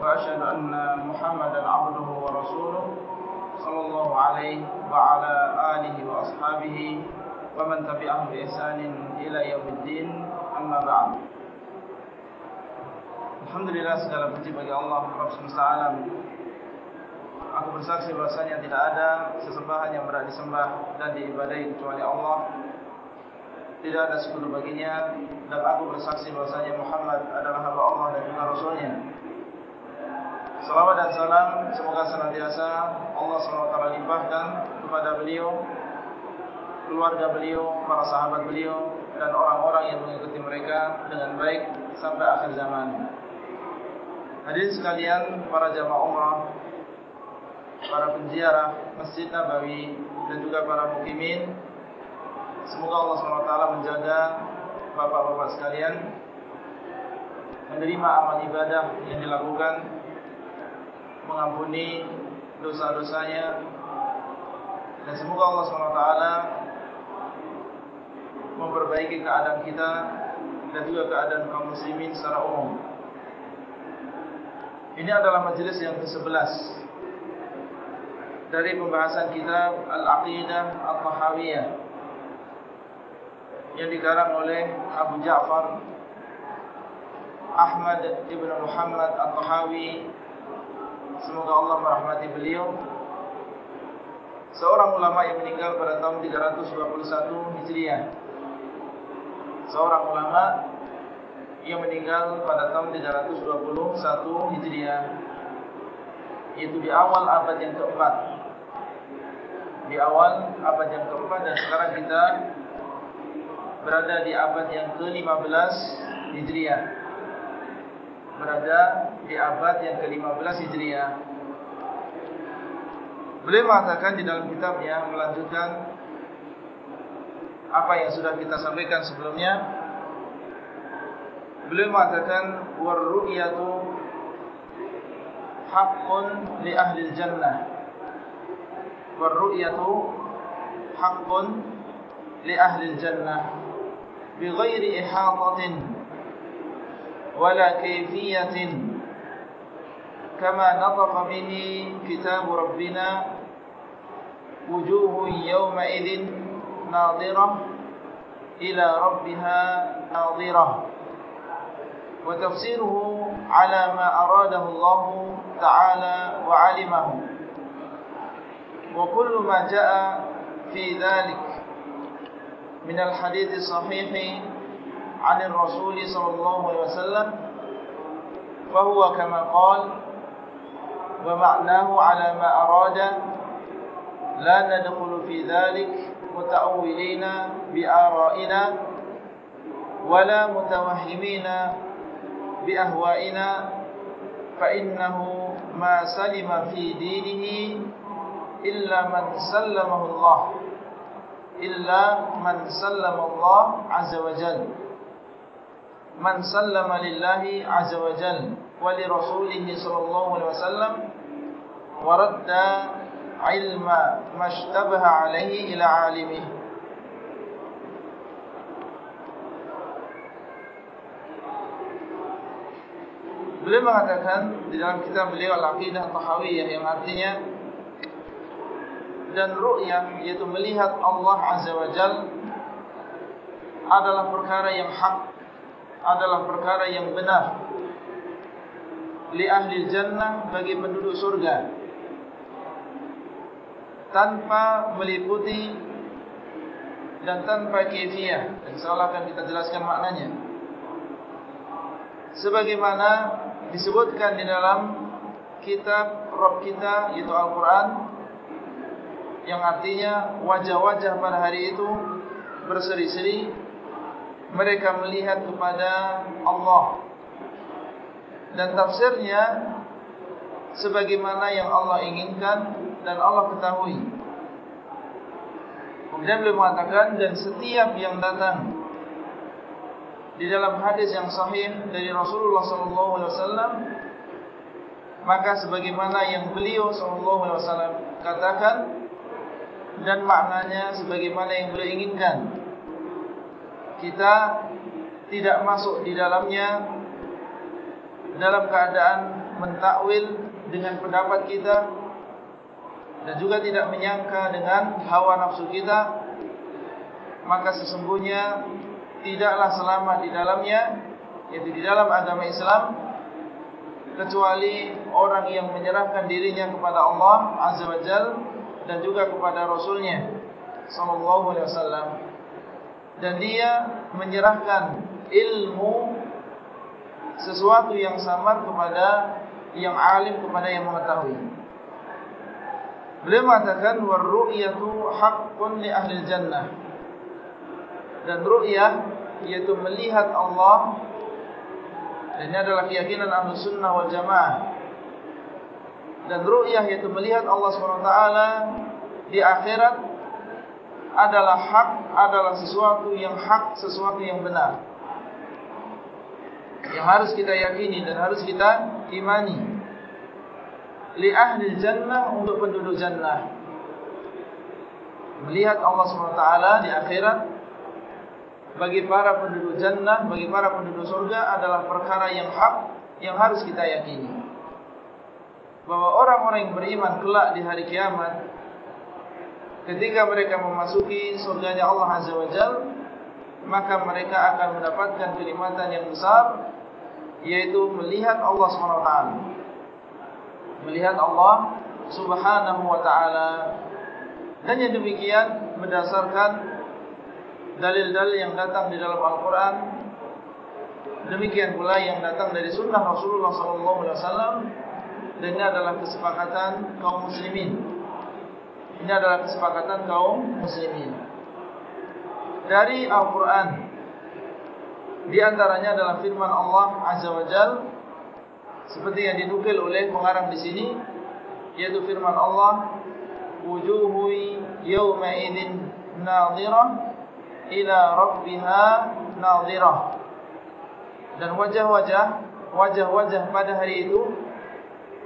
وأشهد أن محمدا عبده ورسوله صلى الله عليه وعلى آله وأصحابه ومن تبعهم بإحسان إلى يوم الدين أما بعد Alhamdulillah segala puji bagi Allah Rabb semesta alam Aku bersaksi bahasanya tidak ada sesembahan yang berat disembah dan diibadai kecuali Allah Tidak ada sekutu baginya Dan aku bersaksi bahasanya Muhammad adalah hamba Allah dan juga Rasulnya Salawat dan salam semoga senantiasa Allah SWT limpahkan kepada beliau Keluarga beliau, para sahabat beliau Dan orang-orang yang mengikuti mereka dengan baik sampai akhir zaman. Hadirin sekalian, para jamaah umrah, para penziarah Masjid Nabawi dan juga para mukimin, semoga Allah SWT menjaga bapak-bapak sekalian menerima amal ibadah yang dilakukan, mengampuni dosa-dosanya, dan semoga Allah SWT memperbaiki keadaan kita dan juga keadaan kaum muslimin secara umum. Ini adalah majlis yang ke-11 dari pembahasan kitab Al-Aqidah Al-Tahawiyah yang dikarang oleh Abu Ja'far Ahmad Ibn Muhammad Al-Tahawi semoga Allah merahmati beliau. Seorang ulama yang meninggal pada tahun 321 Hijriah. Seorang ulama yang meninggal pada tahun 321 Hijriah. Itu di awal abad yang keempat. Di awal abad yang keempat dan sekarang kita berada di abad yang ke-15 Hijriah. Berada di abad yang ke-15 Hijriah. Beliau mengatakan di dalam kitabnya melanjutkan apa yang sudah kita sampaikan sebelumnya. Beliau mengatakan warru'yatu haqqun li ahli jannah. Warru'yatu haqqun li ahli jannah bighairi ihatatin wala kayfiyatin nataqa bihi kitab rabbina wujuhun yawma idin nadhirah ila rabbiha nadhirah وتفسيره على ما أراده الله تعالى وعلمه. وكل ما جاء في ذلك من الحديث الصحيح عن الرسول صلى الله عليه وسلم فهو كما قال ومعناه على ما أراد. لا ندخل في ذلك متأولين بآرائنا ولا متوهمين بأهوائنا فإنه ما سلم في دينه إلا من سلمه الله إلا من سلم الله عز وجل. من سلم لله عز وجل ولرسوله صلى الله عليه وسلم ورد علم ما اشتبه عليه إلى عالمه Beliau mengatakan di dalam kitab beliau Al-Aqidah Tahawiyah yang artinya dan ru'yah yaitu melihat Allah Azza wa Jal adalah perkara yang hak adalah perkara yang benar li ahli jannah bagi penduduk surga tanpa meliputi dan tanpa kefiyah insyaallah akan kita jelaskan maknanya. Sebagaimana disebutkan di dalam kitab Rabb kita yaitu Al-Quran yang artinya wajah-wajah pada hari itu berseri-seri mereka melihat kepada Allah. Dan tafsirnya sebagaimana yang Allah inginkan dan Allah ketahui. Kemudian beliau mengatakan dan setiap yang datang di dalam hadis yang sahih dari Rasulullah wasallam maka sebagaimana yang beliau wasallam katakan dan maknanya sebagaimana yang beliau inginkan kita tidak masuk di dalamnya dalam keadaan mentakwil dengan pendapat kita dan juga tidak menyangka dengan hawa nafsu kita maka sesungguhnya tidaklah selamat di dalamnya yaitu di dalam agama Islam kecuali orang yang menyerahkan dirinya kepada Allah Azza wa Jal dan juga kepada Rasulnya Sallallahu Alaihi Wasallam dan dia menyerahkan ilmu sesuatu yang samar kepada yang alim kepada yang mengetahui. Beliau mengatakan warru'yatu haqqun li ahli jannah. Dan ru'yah yaitu melihat Allah dan ini adalah keyakinan ahli sunnah wal jamaah. Dan ru'yah yaitu melihat Allah SWT di akhirat adalah hak, adalah sesuatu yang hak, sesuatu yang benar yang harus kita yakini dan harus kita imani li ahli jannah untuk penduduk jannah. Melihat Allah SWT di akhirat bagi para penduduk jannah bagi para penduduk surga adalah perkara yang hak yang harus kita yakini. Bahwa orang-orang yang beriman kelak di hari kiamat ketika mereka memasuki surganya Allah Azza wa Jalla maka mereka akan mendapatkan kenikmatan yang besar yaitu melihat Allah SWT melihat Allah Subhanahu wa taala dan yang demikian berdasarkan dalil-dalil yang datang di dalam Al-Qur'an demikian pula yang datang dari sunnah Rasulullah SAW dan ini adalah kesepakatan kaum muslimin ini adalah kesepakatan kaum muslimin dari Al-Quran. Di antaranya adalah firman Allah Azza wa Jal. Seperti yang dinukil oleh pengarang di sini. Yaitu firman Allah. Wujuhu yawma idin nadhirah. Ila rabbiha nadhirah. Dan wajah-wajah. Wajah-wajah pada hari itu.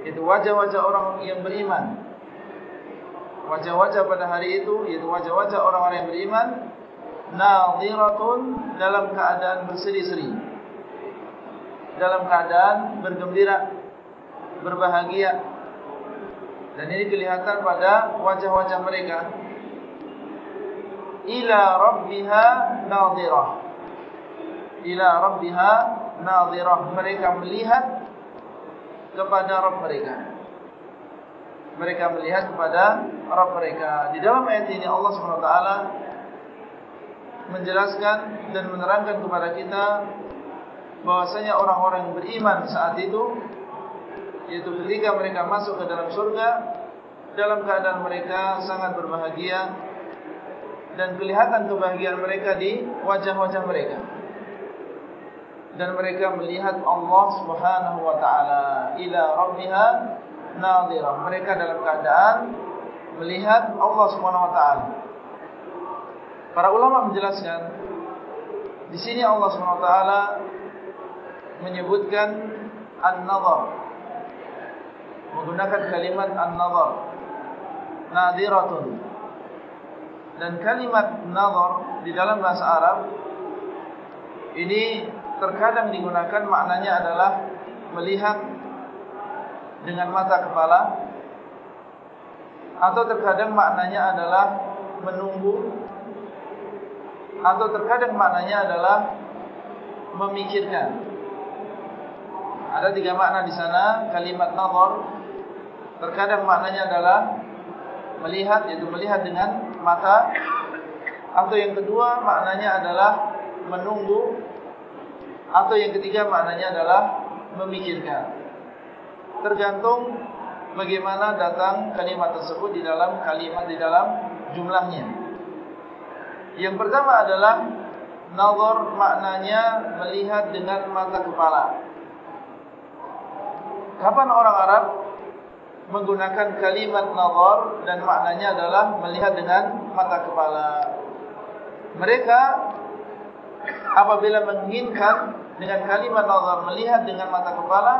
Itu wajah-wajah orang yang beriman. Wajah-wajah pada hari itu. Yaitu wajah-wajah orang-orang yang beriman nadhiratun dalam keadaan berseri-seri dalam keadaan bergembira berbahagia. Dan ini kelihatan pada wajah-wajah mereka. Ila rabbiha nadhirah. Ila rabbiha nadhirah. Mereka melihat kepada Rabb mereka. Mereka melihat kepada Rabb mereka. Di dalam ayat ini Allah SWT menjelaskan dan menerangkan kepada kita bahwasanya orang-orang yang beriman saat itu yaitu ketika mereka masuk ke dalam surga dalam keadaan mereka sangat berbahagia dan kelihatan kebahagiaan mereka di wajah-wajah mereka. Dan mereka melihat Allah Subhanahu wa taala ila rabbiha nadhirah mereka dalam keadaan melihat Allah Subhanahu wa taala. Para ulama menjelaskan di sini Allah SWT menyebutkan an-nazar. Menggunakan kalimat an-nazar. Nadiratun. Dan kalimat nazar di dalam bahasa Arab ini terkadang digunakan maknanya adalah melihat dengan mata kepala atau terkadang maknanya adalah menunggu atau terkadang maknanya adalah memikirkan. Ada tiga makna di sana kalimat nazar. Terkadang maknanya adalah melihat, yaitu melihat dengan mata. Atau yang kedua maknanya adalah menunggu. Atau yang ketiga maknanya adalah memikirkan. Tergantung bagaimana datang kalimat tersebut di dalam kalimat di dalam jumlahnya. Yang pertama adalah nazar maknanya melihat dengan mata kepala. Kapan orang Arab menggunakan kalimat nazar dan maknanya adalah melihat dengan mata kepala. Mereka apabila menginginkan dengan kalimat nazar melihat dengan mata kepala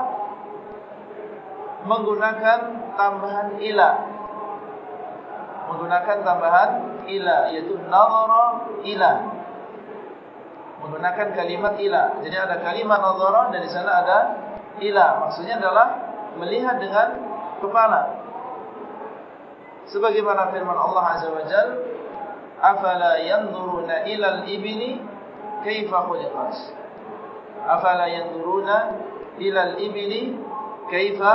menggunakan tambahan ila. Menggunakan tambahan ila yaitu nazara ila menggunakan kalimat ila. Jadi ada kalimat nazara dan di sana ada ila. Maksudnya adalah melihat dengan kepala. Sebagaimana firman Allah Azza wa Jal, "Afala yanzuruna ila al-ibli kaifa khuliqat?" Afala yanzuruna ila al-ibli kaifa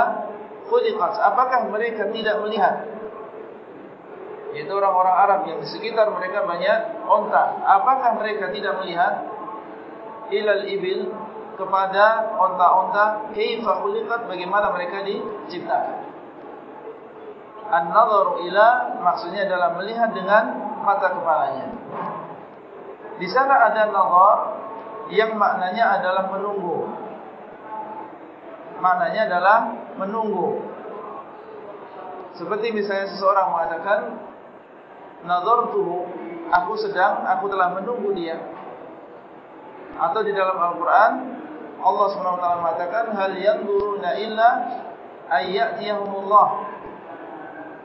khuliqat? Apakah mereka tidak melihat? Itu orang-orang Arab yang di sekitar mereka banyak onta. Apakah mereka tidak melihat ilal ibil kepada onta-onta kaifa khuliqat bagaimana mereka diciptakan. An-nadharu ila maksudnya adalah melihat dengan mata kepalanya. Di sana ada nazar yang maknanya adalah menunggu. Maknanya adalah menunggu. Seperti misalnya seseorang mengatakan nazartuhu aku sedang aku telah menunggu dia atau di dalam Al-Quran Allah SWT mengatakan hal yang yanzuruna illa ayyatiyahumullah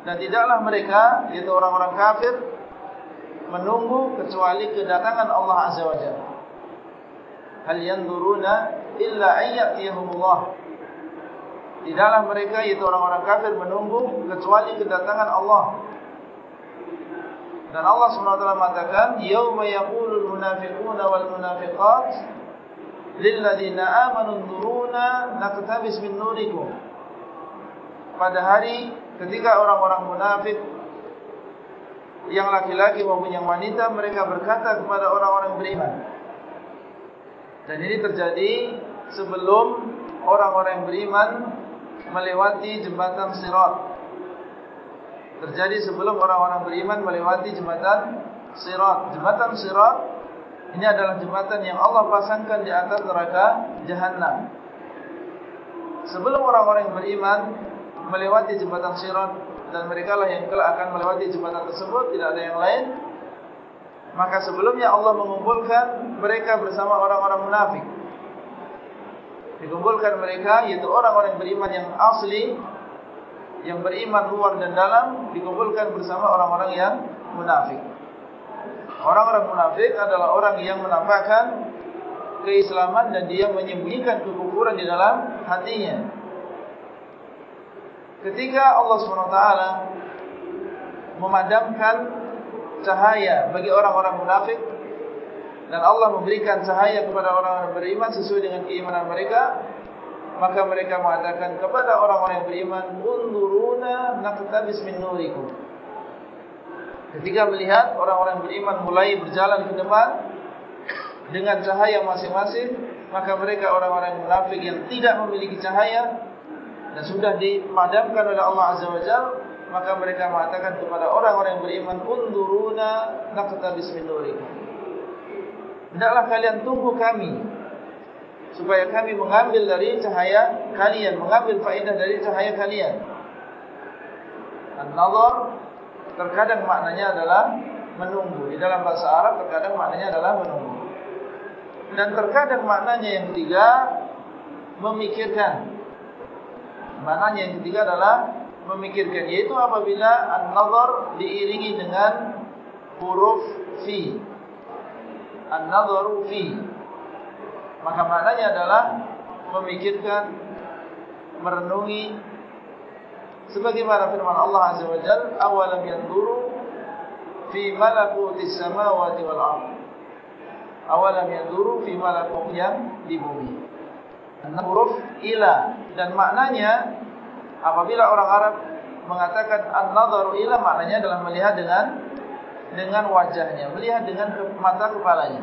dan tidaklah mereka yaitu orang-orang kafir menunggu kecuali kedatangan Allah Azza wa Jalla. Hal yanzuruna illa ayyatiyahumullah tidaklah mereka yaitu orang-orang kafir menunggu kecuali kedatangan Allah dan Allah SWT mengatakan, yaqulul munafiquna wal munafiqat lilladina amanu nuruna naqtabis min nurikum. Pada hari ketika orang-orang munafik yang laki-laki maupun yang wanita mereka berkata kepada orang-orang beriman. Dan ini terjadi sebelum orang-orang beriman melewati jembatan Sirat terjadi sebelum orang-orang beriman melewati jembatan Sirat. Jembatan Sirat ini adalah jembatan yang Allah pasangkan di atas neraka Jahannam. Sebelum orang-orang beriman melewati jembatan Sirat dan mereka lah yang kelak akan melewati jembatan tersebut, tidak ada yang lain. Maka sebelumnya Allah mengumpulkan mereka bersama orang-orang munafik. Dikumpulkan mereka yaitu orang-orang beriman yang asli yang beriman luar dan dalam dikumpulkan bersama orang-orang yang munafik. Orang-orang munafik adalah orang yang menampakkan keislaman dan dia menyembunyikan kekufuran di dalam hatinya. Ketika Allah SWT memadamkan cahaya bagi orang-orang munafik dan Allah memberikan cahaya kepada orang-orang beriman sesuai dengan keimanan mereka, maka mereka mengatakan kepada orang-orang yang beriman unduruna naqtabis min nurikum. Ketika melihat orang-orang beriman mulai berjalan ke depan dengan cahaya masing-masing maka mereka orang-orang munafik yang tidak memiliki cahaya dan sudah dipadamkan oleh Allah Azza wa Jalla maka mereka mengatakan kepada orang-orang yang beriman unduruna naqtabis min nurikum. Hendaklah kalian tunggu kami supaya kami mengambil dari cahaya kalian, mengambil faedah dari cahaya kalian. An-nazar terkadang maknanya adalah menunggu. Di dalam bahasa Arab terkadang maknanya adalah menunggu. Dan terkadang maknanya yang ketiga memikirkan. Maknanya yang ketiga adalah memikirkan yaitu apabila an-nazar diiringi dengan huruf fi. An-nazaru fi maka maknanya adalah memikirkan merenungi sebagaimana firman Allah Azza wa Jalla awalam yanzuru fi malakutis samawati wal ardh awalam yanzuru fi malakut yang di bumi. Huruf ila. Dan maknanya apabila orang Arab mengatakan an-nadharu ila maknanya adalah melihat dengan dengan wajahnya melihat dengan mata kepalanya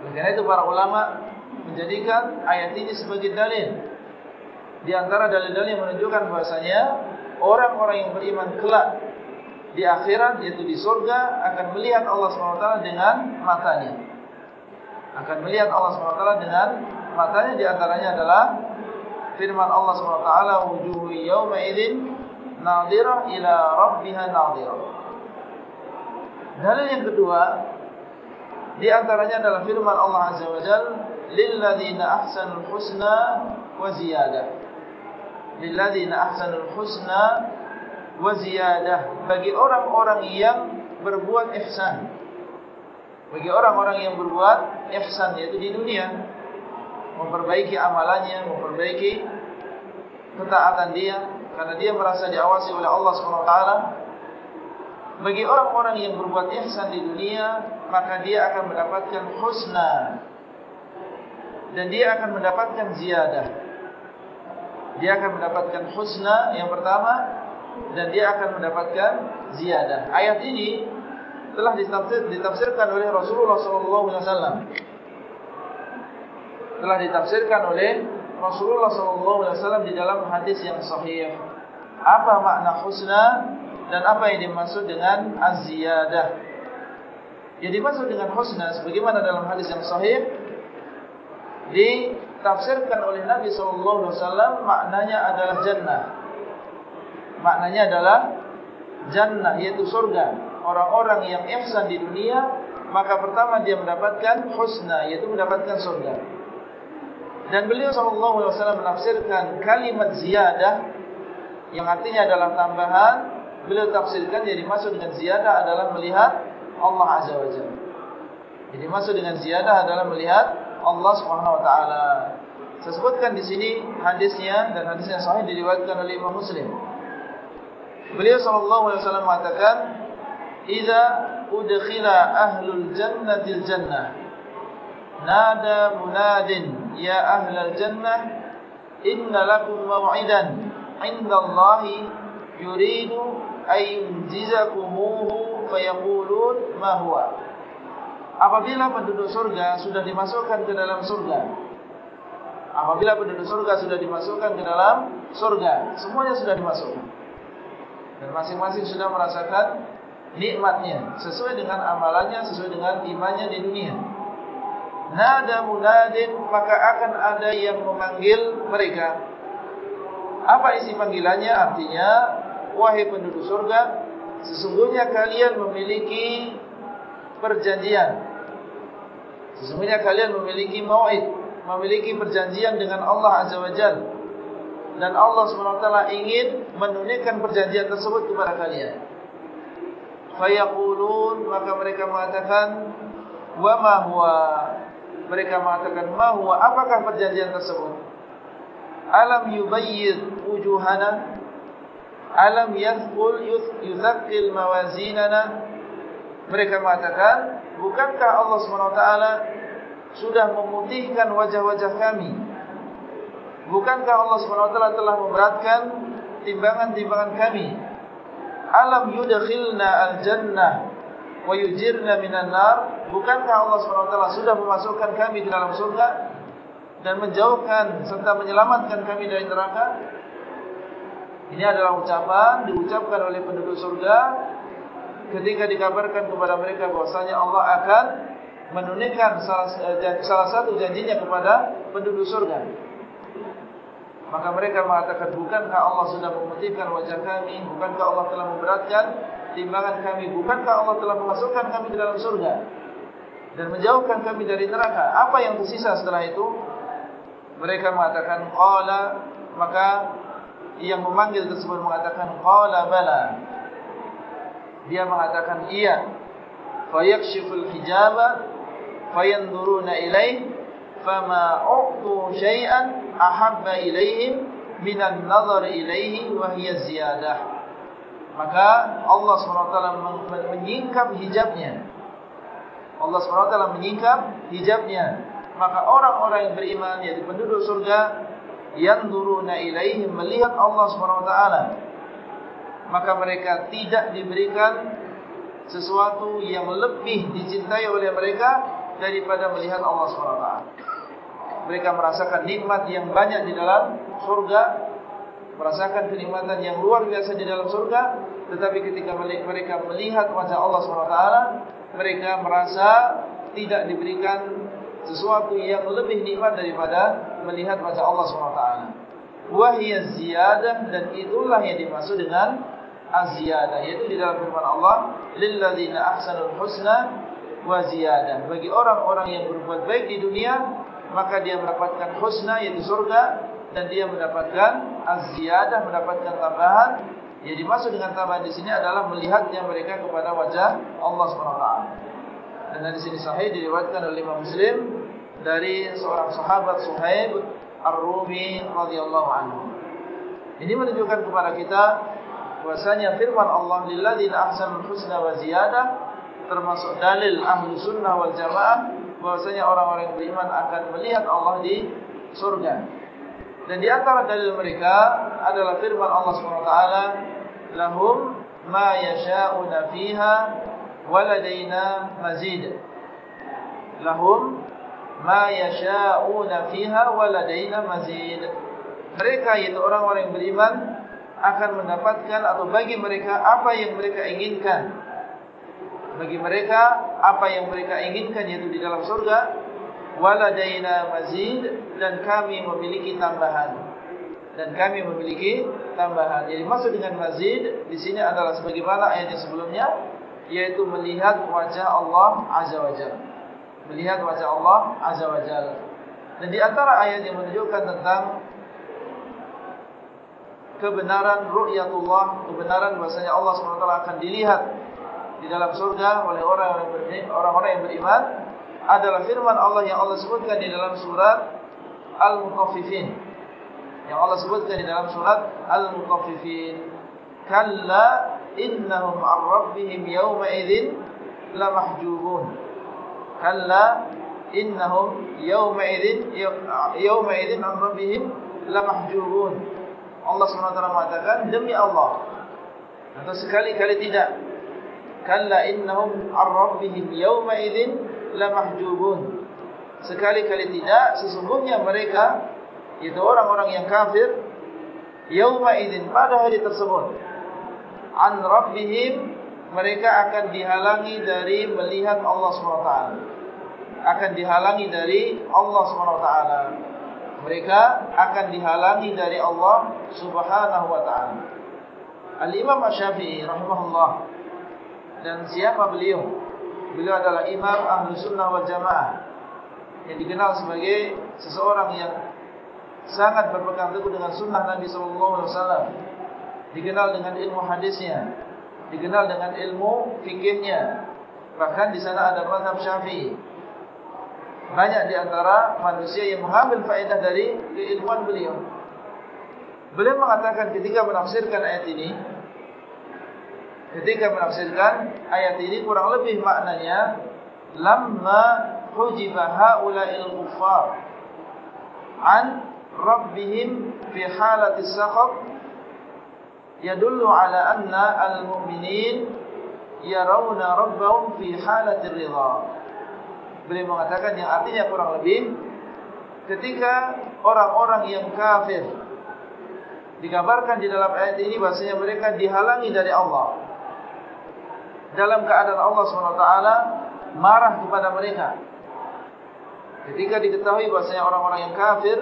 karena itu para ulama menjadikan ayat ini sebagai dalil. Di antara dalil-dalil yang menunjukkan bahasanya orang-orang yang beriman kelak di akhirat yaitu di surga akan melihat Allah SWT dengan matanya. Akan melihat Allah SWT dengan matanya. Di antaranya adalah firman Allah SWT wujuhu yawma idzin nadhirah ila rabbiha nadhirah dalil yang kedua di antaranya adalah firman Allah Azza wa Jalla lil ladzina ahsanul husna wa ziyadah lil ladzina ahsanul husna wa ziyadah bagi orang-orang yang berbuat ihsan. Bagi orang-orang yang berbuat ihsan yaitu di dunia. Memperbaiki amalannya memperbaiki ketaatan dia. Karena dia merasa diawasi oleh Allah SWT bagi orang-orang yang berbuat ihsan di dunia maka dia akan mendapatkan husna dan dia akan mendapatkan ziyadah dia akan mendapatkan husna yang pertama dan dia akan mendapatkan ziyadah ayat ini telah ditafsir, ditafsirkan oleh Rasulullah SAW. Telah ditafsirkan oleh Rasulullah SAW di dalam hadis yang sahih. Apa makna husna dan apa yang dimaksud dengan az-ziyadah? Yang dimaksud dengan husna sebagaimana dalam hadis yang sahih ditafsirkan oleh Nabi SAW maknanya adalah jannah. Maknanya adalah jannah yaitu surga orang-orang yang ihsan di dunia, maka pertama dia mendapatkan husna, yaitu mendapatkan surga. Dan beliau SAW menafsirkan kalimat ziyadah, yang artinya adalah tambahan, beliau tafsirkan jadi masuk dengan ziyadah adalah melihat Allah Azza wa Jalla. Jadi masuk dengan ziyadah adalah melihat Allah Subhanahu Wa Taala. Saya sebutkan di sini hadisnya dan hadisnya sahih diriwayatkan oleh Imam Muslim. Beliau sallallahu alaihi wasallam mengatakan Iza udkhila ahlul jannatil jannah Nada munadin Ya ahlul jannah Inna lakum maw'idan Inda Allahi Yuridu Ayunjizakumuhu Fayaqulun Mahuwa Apabila penduduk surga Sudah dimasukkan ke dalam surga. Apabila penduduk surga Sudah dimasukkan ke dalam surga Semuanya sudah dimasukkan Dan masing-masing sudah merasakan nikmatnya sesuai dengan amalannya sesuai dengan imannya di dunia. Nada munadin maka akan ada yang memanggil mereka. Apa isi panggilannya? Artinya wahai penduduk surga sesungguhnya kalian memiliki perjanjian. Sesungguhnya kalian memiliki mau'id memiliki perjanjian dengan Allah azza wajalla dan Allah SWT ingin menunaikan perjanjian tersebut kepada kalian. Fayaqulun maka mereka mengatakan wa ma huwa? Mereka mengatakan ma huwa? Apakah perjanjian tersebut? Alam yubayyid wujuhana alam yathqul yuthaqqil mawazinana? Mereka mengatakan bukankah Allah SWT sudah memutihkan wajah-wajah kami? Bukankah Allah SWT telah memberatkan timbangan-timbangan kami? Alam yudkhilna al-jannah wa yujirna minan nar? Bukankah Allah SWT sudah memasukkan kami ke dalam surga dan menjauhkan serta menyelamatkan kami dari neraka ini adalah ucapan diucapkan oleh penduduk surga ketika dikabarkan kepada mereka bahwasanya Allah akan menunaikan salah, salah satu janjinya kepada penduduk surga. Maka mereka mengatakan bukankah Allah sudah memutihkan wajah kami? Bukankah Allah telah memberatkan timbangan kami? Bukankah Allah telah memasukkan kami ke dalam surga? Dan menjauhkan kami dari neraka. Apa yang tersisa setelah itu? Mereka mengatakan Qala Maka yang memanggil tersebut mengatakan Qala bala. Dia mengatakan iya. Fayakshiful hijaba Fayanduruna ilaih fama uqtu syai'an ahabba ilaihim minan nazar ilaihi wa hiya ziyadah. Maka Allah SWT menyingkap hijabnya. Allah SWT menyingkap hijabnya. Maka orang-orang yang beriman yaitu penduduk surga yang duruna ilaihim melihat Allah SWT maka mereka tidak diberikan sesuatu yang lebih dicintai oleh mereka daripada melihat Allah SWT mereka merasakan nikmat yang banyak di dalam surga, merasakan kenikmatan yang luar biasa di dalam surga, tetapi ketika mereka melihat wajah Allah SWT, mereka merasa tidak diberikan sesuatu yang lebih nikmat daripada melihat wajah Allah SWT. wahiyaz ziyadah dan itulah yang dimaksud dengan az-ziyadah yaitu di dalam firman Allah lilladzina ahsanul husna wa ziyadah. Bagi orang-orang yang berbuat baik di dunia maka dia mendapatkan husna yaitu surga dan dia mendapatkan az-ziyadah mendapatkan tambahan. Yang dimaksud dengan tambahan di sini adalah melihatnya mereka kepada wajah Allah SWT dan di sini sahih diriwayatkan oleh Imam Muslim dari seorang sahabat Suhaib Ar-Rumi radhiyallahu anhu. Ini menunjukkan kepada kita bahwasanya firman Allah lilladzina ahsanul husna wa ziyadah termasuk dalil ahli sunnah wal jamaah bahwasanya orang-orang beriman akan melihat Allah di surga. Dan di antara dalil mereka adalah firman Allah SWT lahum ma yasha'una fiha waladaina mazid lahum ma yasha'una fiha waladaina mazid. Mereka yaitu orang-orang yang beriman akan mendapatkan atau bagi mereka apa yang mereka inginkan. Bagi mereka apa yang mereka inginkan yaitu di dalam surga waladaina mazid dan kami memiliki tambahan. Dan kami memiliki tambahan. Jadi maksud dengan mazid di sini adalah sebagaimana ayat yang sebelumnya yaitu melihat wajah Allah Azza wa Jalla melihat wajah Allah Azza wa Jalla. Dan di antara ayat yang menunjukkan tentang kebenaran ru'yatullah, kebenaran bahasanya Allah SWT akan dilihat di dalam surga oleh orang-orang yang beriman adalah firman Allah yang Allah sebutkan di dalam surat Al-Mutaffifin. Yang Allah sebutkan di dalam surat Al-Mutaffifin. Kalla innahum ar rabbihim yawma idzin lamahjubun kalla innahum yawma idzin yawma idzin an rabbihim lamahjubun Allah SWT mengatakan demi Allah. Atau sekali-kali tidak. Kalla innahum an rabbihim yawma idzin lamahjubun. Sekali-kali tidak sesungguhnya mereka itu orang-orang yang kafir yawma idzin pada hari tersebut an rabbihim mereka akan dihalangi dari melihat Allah SWT. Akan dihalangi dari Allah SWT. Mereka akan dihalangi dari Allah Subhanahu Wa Taala. Al-Imam Asy-Syafi'i rahimahullah. Dan siapa beliau? Beliau adalah Imam Ahlu Sunnah wal Jamaah. Yang dikenal sebagai seseorang yang sangat berpegang teguh dengan sunnah Nabi SAW. Dikenal dengan ilmu hadisnya dikenal dengan ilmu fikihnya. Bahkan di sana ada mazhab Syafi'i. Banyak di antara manusia yang mengambil faedah dari keilmuan beliau. Beliau mengatakan ketika menafsirkan ayat ini, ketika menafsirkan ayat ini kurang lebih maknanya lamma hujiba haula'il kuffar an rabbihim fi halati sakhat yadullu ala anna al-mu'minin yarawna rabbahum fi halatir ridha. Beliau mengatakan yang artinya kurang lebih ketika orang-orang yang kafir digambarkan di dalam ayat ini bahasanya mereka dihalangi dari Allah. Dalam keadaan Allah SWT marah kepada mereka. Ketika diketahui bahasanya orang-orang yang kafir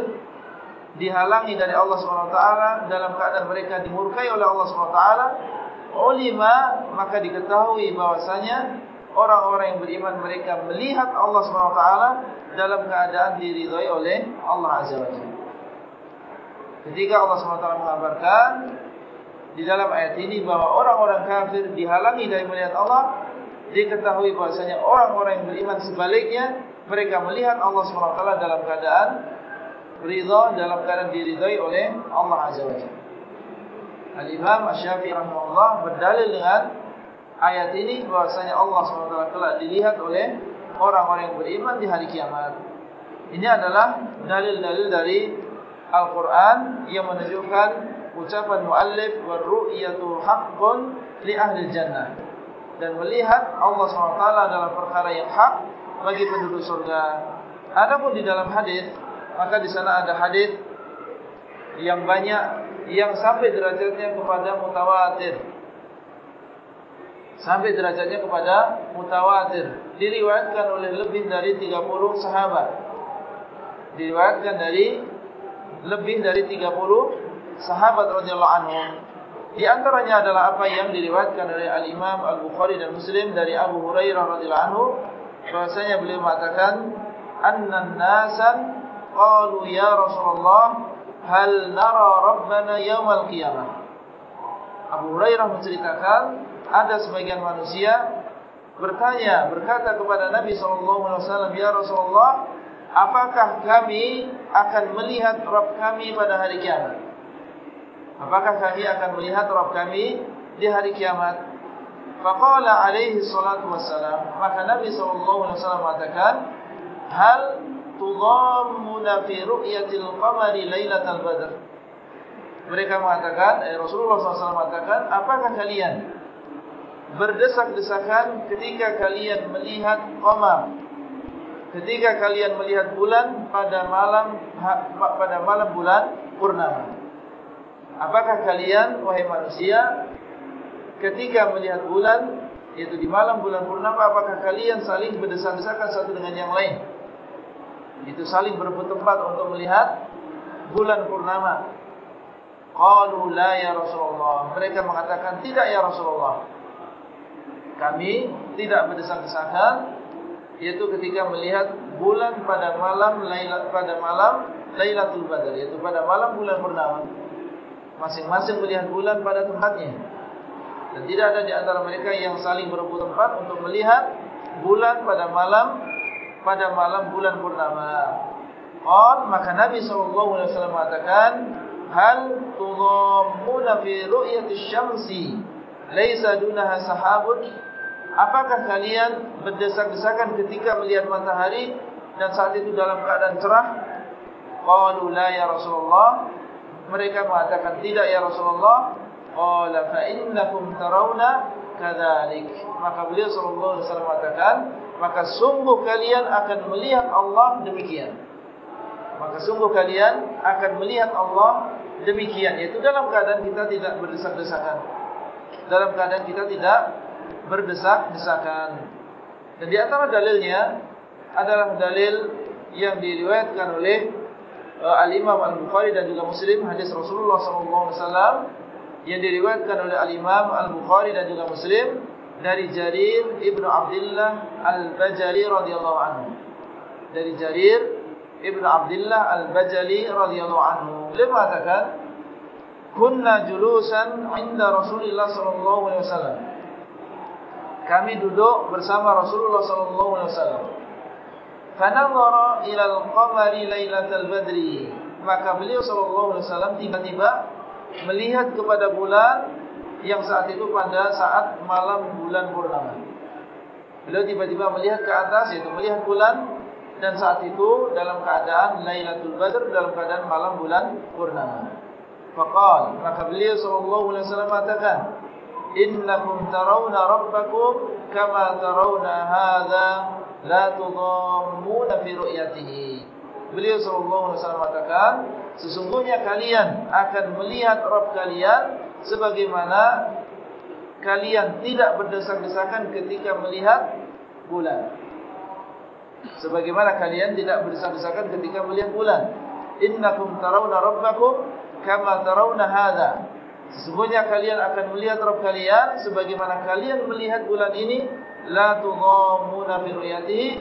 dihalangi dari Allah SWT dalam keadaan mereka dimurkai oleh Allah SWT ulima maka diketahui bahwasanya orang-orang yang beriman mereka melihat Allah SWT dalam keadaan diridhai oleh Allah Azza wa Jalla ketika Allah SWT mengabarkan di dalam ayat ini bahwa orang-orang kafir dihalangi dari melihat Allah diketahui bahwasanya orang-orang yang beriman sebaliknya mereka melihat Allah SWT dalam keadaan ridha dalam keadaan diridhai oleh Allah Azza wa Jalla. Al-Imam Asy-Syafi'i rahimahullah berdalil dengan ayat ini bahwasanya Allah SWT telah dilihat oleh orang-orang yang beriman di hari kiamat. Ini adalah dalil-dalil dari Al-Quran yang menunjukkan ucapan muallif wa ru'yatu haqqun li ahli jannah dan melihat Allah SWT dalam perkara yang hak bagi penduduk surga. Adapun di dalam hadis maka di sana ada hadis yang banyak yang sampai derajatnya kepada mutawatir. Sampai derajatnya kepada mutawatir. Diriwayatkan oleh lebih dari 30 sahabat. Diriwayatkan dari lebih dari 30 sahabat radhiyallahu anhu. Di antaranya adalah apa yang diriwayatkan oleh Al-Imam Al-Bukhari dan Muslim dari Abu Hurairah radhiyallahu anhu bahwasanya beliau mengatakan annan nasan qalu ya Rasulullah hal nara rabbana yaumal qiyamah. Abu Hurairah menceritakan ada sebagian manusia bertanya berkata kepada Nabi wasallam ya Rasulullah apakah kami akan melihat Rabb kami pada hari kiamat? Apakah kami akan melihat Rabb kami di hari kiamat? Faqala alaihi salatu wassalam maka Nabi wasallam mengatakan hal tudhammuna fi ru'yatil qamari lailatal badr? Mereka mengatakan eh, Rasulullah SAW mengatakan apakah kalian berdesak-desakan ketika kalian melihat qamar. Ketika kalian melihat bulan pada malam pada malam bulan purnama. Apakah kalian wahai manusia ketika melihat bulan yaitu di malam bulan purnama apakah kalian saling berdesak-desakan satu dengan yang lain? Itu saling berebut tempat untuk melihat bulan purnama. Qalu la ya rasulullah. Mereka mengatakan tidak ya rasulullah kami tidak berdesak-desakan yaitu ketika melihat bulan pada malam lailat pada malam lailatul badar yaitu pada malam bulan purnama. Masing-masing melihat bulan pada tempatnya. Dan tidak ada di antara mereka yang saling berebut tempat untuk melihat bulan pada malam pada malam bulan purnama. Qol maka nabi sallallahu alaihi wasallam mengatakan hal tudhammuna fi ru'yati syamsi laisa dunaha sahabun Apakah kalian berdesak-desakan ketika melihat matahari dan saat itu dalam keadaan cerah? Qalu la ya Rasulullah. Mereka mengatakan tidak ya Rasulullah. Qala fa innakum tarawna kadzalik. Maka beliau sallallahu alaihi wasallam mengatakan, maka sungguh kalian akan melihat Allah demikian. Maka sungguh kalian akan melihat Allah demikian yaitu dalam keadaan kita tidak berdesak-desakan. Dalam keadaan kita tidak berdesak-desakan. Dan di antara dalilnya adalah dalil yang diriwayatkan oleh uh, Al-Imam Al-Bukhari dan juga Muslim hadis Rasulullah SAW yang diriwayatkan oleh Al-Imam Al-Bukhari dan juga Muslim dari Jarir Ibn Abdullah Al-Bajali radhiyallahu anhu. Dari Jarir Ibn Abdullah Al-Bajali radhiyallahu anhu. Beliau mengatakan, "Kunna julusan 'inda Rasulillah sallallahu alaihi wasallam." Kami duduk bersama Rasulullah sallallahu alaihi wasallam. Fanadhara ila al-qamari lailatal badri. Maka beliau sallallahu alaihi wasallam tiba-tiba melihat kepada bulan yang saat itu pada saat malam bulan purnama. Beliau tiba-tiba melihat ke atas yaitu melihat bulan dan saat itu dalam keadaan Lailatul Badr dalam keadaan malam bulan purnama. Faqal maka beliau sallallahu alaihi wasallam mengatakan innakum tarawna rabbakum kama tarawna hadha la tudammuna fi ru'yatihi beliau sallallahu alaihi wasallam mengatakan sesungguhnya kalian akan melihat rabb kalian sebagaimana kalian tidak berdesak-desakan ketika melihat bulan. Sebagaimana kalian tidak berdesak-desakan ketika melihat bulan. Innakum tarawna rabbakum kama tarawna hadha Sesungguhnya kalian akan melihat Rabb kalian sebagaimana kalian melihat bulan ini la tudhammuna bi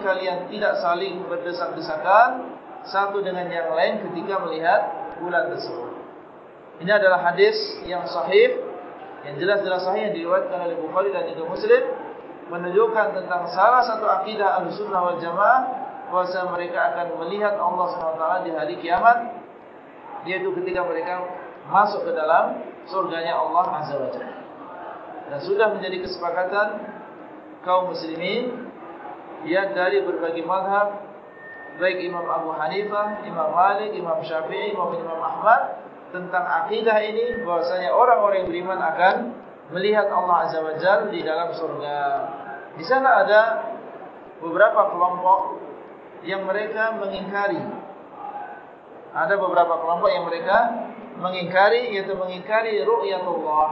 kalian tidak saling berdesak-desakan satu dengan yang lain ketika melihat bulan tersebut. Ini adalah hadis yang sahih yang jelas-jelas sahih yang diriwayatkan oleh Bukhari dan juga Muslim menunjukkan tentang salah satu akidah Ahlussunnah wal Jamaah bahwa mereka akan melihat Allah SWT di hari kiamat yaitu ketika mereka masuk ke dalam surganya Allah Azza wa Jalla. Dan sudah menjadi kesepakatan kaum muslimin ya dari berbagai mazhab baik Imam Abu Hanifah, Imam Malik, Imam Syafi'i maupun Imam Ahmad tentang akidah ini bahwasanya orang-orang beriman akan melihat Allah Azza wa Jalla di dalam surga. Di sana ada beberapa kelompok yang mereka mengingkari. Ada beberapa kelompok yang mereka mengingkari yaitu mengingkari ru'yatullah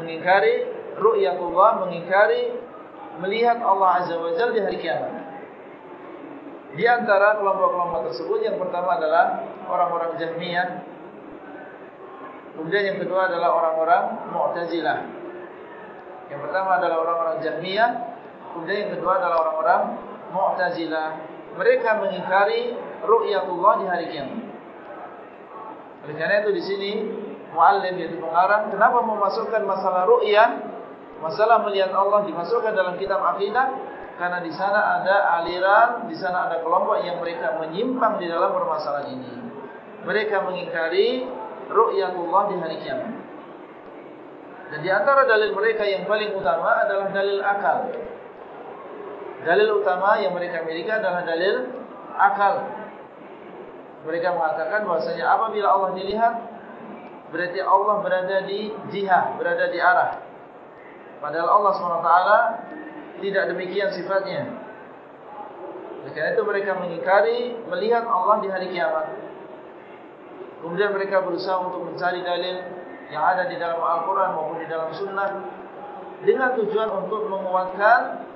mengingkari ru'yatullah mengingkari melihat Allah azza wajalla di hari kiamat Di antara kelompok-kelompok tersebut yang pertama adalah orang-orang Jahmiyah. Kemudian yang kedua adalah orang-orang Mu'tazilah. Yang pertama adalah orang-orang Jahmiyah, kemudian yang kedua adalah orang-orang Mu'tazilah. Mereka mengingkari ru'yatullah di hari kiamat. Oleh karena itu di sini muallim yaitu pengarang kenapa memasukkan masalah ru'yah, masalah melihat Allah dimasukkan dalam kitab akidah karena di sana ada aliran, di sana ada kelompok yang mereka menyimpang di dalam permasalahan ini. Mereka mengingkari ru'yatullah di hari kiamat. Dan di antara dalil mereka yang paling utama adalah dalil akal. Dalil utama yang mereka miliki adalah dalil akal. Mereka mengatakan bahwasanya apabila Allah dilihat berarti Allah berada di jihah, berada di arah. Padahal Allah SWT tidak demikian sifatnya. Karena itu mereka mengingkari melihat Allah di hari kiamat. Kemudian mereka berusaha untuk mencari dalil yang ada di dalam Al-Quran maupun di dalam Sunnah dengan tujuan untuk menguatkan,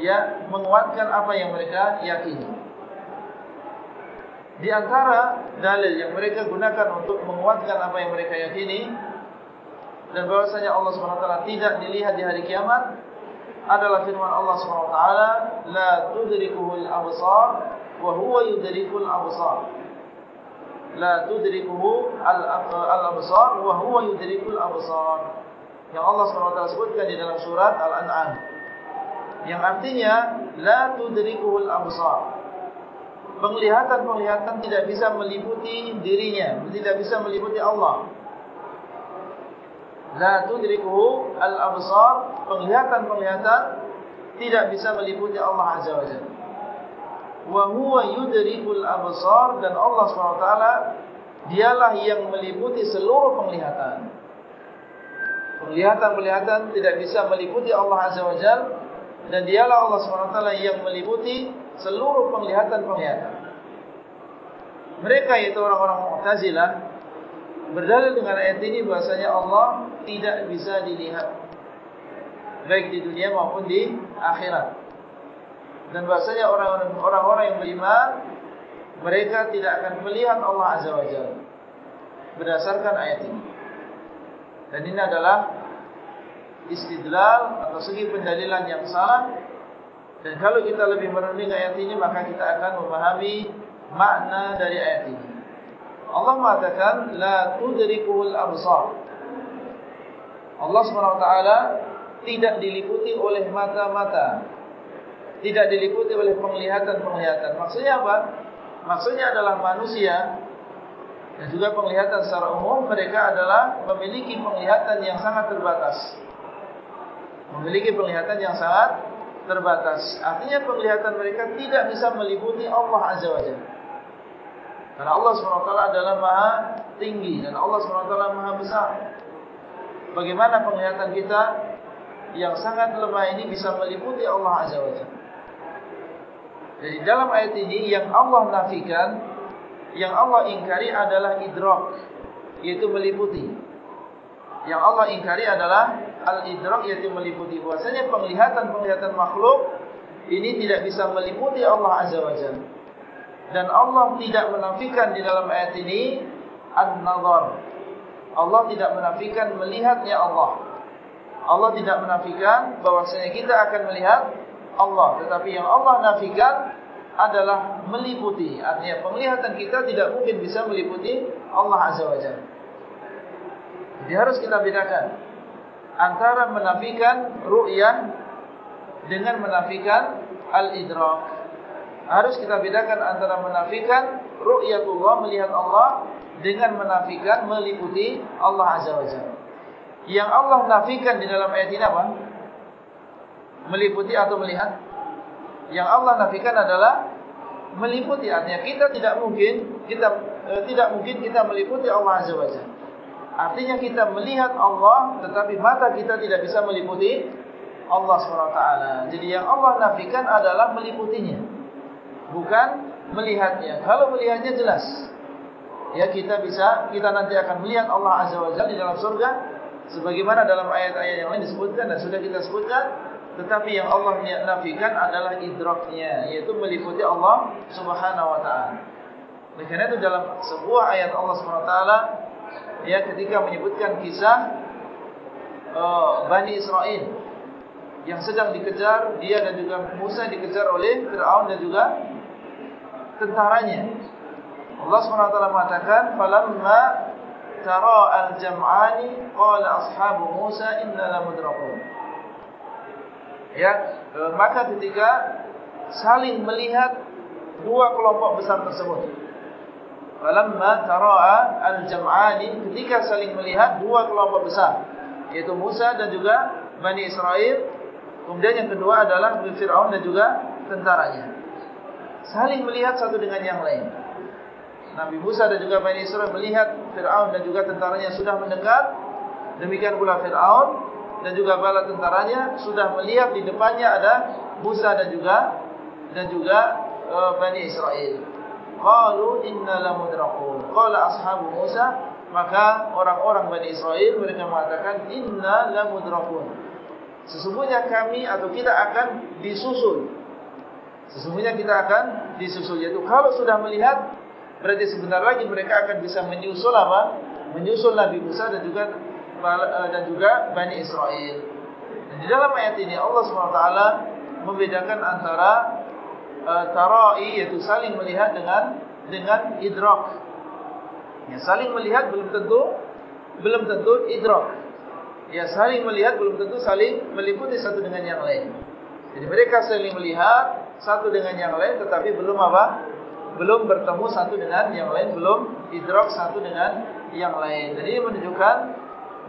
ya menguatkan apa yang mereka yakini. Di antara dalil yang mereka gunakan untuk menguatkan apa yang mereka yakini dan bahwasanya Allah Subhanahu Wa Taala tidak dilihat di hari kiamat adalah firman Allah SWT La tudrikuhul absar Wa huwa yudrikul absar. La tudrikuhu al-absar Wa huwa yudrikul absar. Yang Allah SWT sebutkan di dalam surat Al-An'am. Yang artinya La tudrikuhul absar Penglihatan-penglihatan tidak bisa meliputi dirinya Tidak bisa meliputi Allah. La tudrikuhu al-absar penglihatan-penglihatan tidak bisa meliputi Allah azza wajalla wa huwa yudrikul absar dan Allah SWT dialah yang meliputi seluruh penglihatan. Penglihatan-penglihatan tidak bisa meliputi Allah azza wajalla dan dialah Allah SWT yang meliputi seluruh penglihatan-penglihatan. Mereka itu orang-orang Mu'tazilah berdalil dengan ayat ini bahasanya Allah tidak bisa dilihat. Baik di dunia maupun di akhirat. Dan bahasanya orang-orang yang beriman mereka tidak akan melihat Allah Azza wa Jalla berdasarkan ayat ini. Dan ini adalah istidlal atau segi pendalilan yang salah dan kalau kita lebih merenungi ayat ini maka kita akan memahami makna dari ayat ini Allah mengatakan la tudrikuhul absar Allah SWT tidak diliputi oleh mata-mata. Tidak diliputi oleh penglihatan-penglihatan. Maksudnya apa? Maksudnya adalah manusia dan juga penglihatan secara umum mereka adalah memiliki penglihatan yang sangat terbatas. Memiliki penglihatan yang sangat terbatas. Artinya penglihatan mereka tidak bisa meliputi Allah Azza wa Jalla. Karena Allah SWT adalah maha tinggi dan Allah SWT maha besar bagaimana penglihatan kita yang sangat lemah ini bisa meliputi Allah Azza wa Jalla. Jadi dalam ayat ini yang Allah nafikan, yang Allah ingkari adalah idrak, yaitu meliputi. Yang Allah ingkari adalah al-idrak, yaitu meliputi. Bahasanya penglihatan-penglihatan makhluk ini tidak bisa meliputi Allah Azza wa Jalla. Dan Allah tidak menafikan di dalam ayat ini an-nazar, Allah tidak menafikan melihatnya Allah. Allah tidak menafikan bahwasanya kita akan melihat Allah. Tetapi yang Allah nafikan adalah meliputi. Artinya penglihatan kita tidak mungkin bisa meliputi Allah Azza wa Jalla. Jadi harus kita bedakan. Antara menafikan ru'yah dengan menafikan al-idrak. Harus kita bedakan antara menafikan ru'yatullah melihat Allah dengan menafikan meliputi Allah Azza wa Jalla. Yang Allah nafikan di dalam ayat ini apa? Meliputi atau melihat? Yang Allah nafikan adalah meliputi. Artinya kita tidak mungkin kita e, tidak mungkin kita meliputi Allah Azza wa Jalla. Artinya kita melihat Allah tetapi mata kita tidak bisa meliputi Allah SWT. Jadi yang Allah nafikan adalah meliputinya. Bukan melihatnya. Kalau melihatnya jelas ya kita bisa kita nanti akan melihat Allah Azza wa Jalla di dalam surga sebagaimana dalam ayat-ayat yang lain disebutkan dan sudah kita sebutkan Tetapi yang Allah nafikan adalah idraknya. Yaitu meliputi Allah subhanahu wa ta'ala. Oleh karena itu dalam sebuah ayat Allah ta'ala. Ya ketika menyebutkan kisah uh, Bani Israel. Yang sedang dikejar. Dia dan juga Musa dikejar oleh Fir'aun dan juga tentaranya. Allah SWT mengatakan falamma tara al-jam'ani qala ashabu Musa inna lamudrakun. Ya, e, maka ketika saling melihat dua kelompok besar tersebut. Falamma tara al-jam'ani ketika saling melihat dua kelompok besar yaitu Musa dan juga Bani Israel. Kemudian yang kedua adalah Fir'aun dan juga tentaranya. Saling melihat satu dengan yang lain. Nabi Musa dan juga Bani Israel melihat Fir'aun dan juga tentaranya sudah mendekat. Demikian pula Fir'aun dan juga bala tentaranya sudah melihat di depannya ada Musa dan juga dan juga uh, Bani Israel. Qalu inna lamudrakun. Qala ashabu Musa maka orang-orang Bani Israel mereka mengatakan inna lamudrakun. Sesungguhnya kami atau kita akan disusul. Sesungguhnya kita akan disusul. Yaitu kalau sudah melihat Berarti sebentar lagi mereka akan bisa menyusul apa? Menyusul Nabi Musa dan juga dan juga Bani Israel. Dan di dalam ayat ini Allah SWT membedakan antara uh, tarai yaitu saling melihat dengan dengan idrak. Ya, saling melihat belum tentu belum tentu idrak. Ya, saling melihat belum tentu saling meliputi satu dengan yang lain. Jadi mereka saling melihat satu dengan yang lain tetapi belum apa? belum bertemu satu dengan yang lain, belum idrak satu dengan yang lain. Jadi ini menunjukkan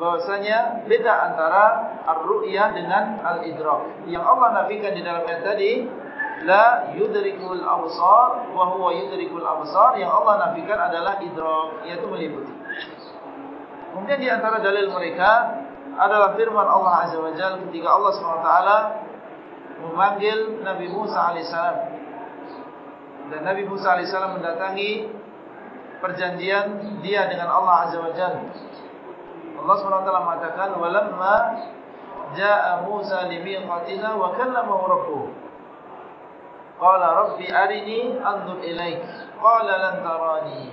bahwasanya beda antara ar-ru'yah dengan al-idrak. Yang Allah nafikan di dalam ayat tadi, La yudrikul absar wa huwa yudrikul absar yang Allah nafikan adalah idrak yaitu meliputi. Kemudian di antara dalil mereka adalah firman Allah Azza wa Jalla ketika Allah SWT memanggil Nabi Musa Alaihissalam Dan Nabi Musa Alaihissalam mendatangi perjanjian dia dengan Allah Azza wa Jalla. Allah SWT mengatakan walamma jaa Musa limiqatina wa kallamahu rabbuh Qala rabbi arini anzur ilaik. Qala lan tarani.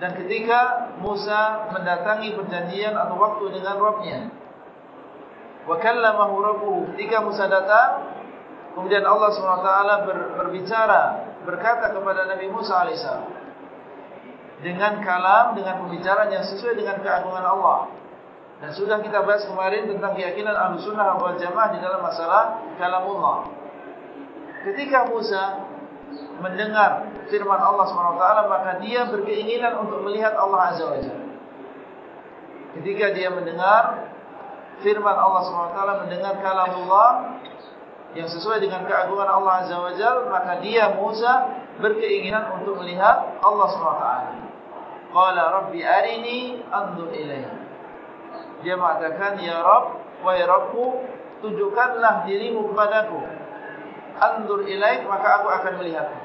Dan ketika Musa mendatangi perjanjian atau waktu dengan Rabbnya. Wa kallamahu rabbuhu. Ketika Musa datang, kemudian Allah SWT ber, berbicara, berkata kepada Nabi Musa AS. Dengan kalam, dengan pembicaraan yang sesuai dengan keagungan Allah. Dan sudah kita bahas kemarin tentang keyakinan Ahlu Sunnah wal Jamaah di dalam masalah kalamullah. Ketika Musa mendengar firman Allah SWT, maka dia berkeinginan untuk melihat Allah Azza wa Jalla. Ketika dia mendengar firman Allah SWT, mendengar kalamullah, yang sesuai dengan keagungan Allah Azza wa Jal, maka dia Musa berkeinginan untuk melihat Allah SWT. Qala Rabbi arini andur ilaih. Dia mengatakan, Ya Rabb, Wahai Rabbu, tunjukkanlah dirimu kepadaku. Andur ilaih, maka aku akan melihatmu.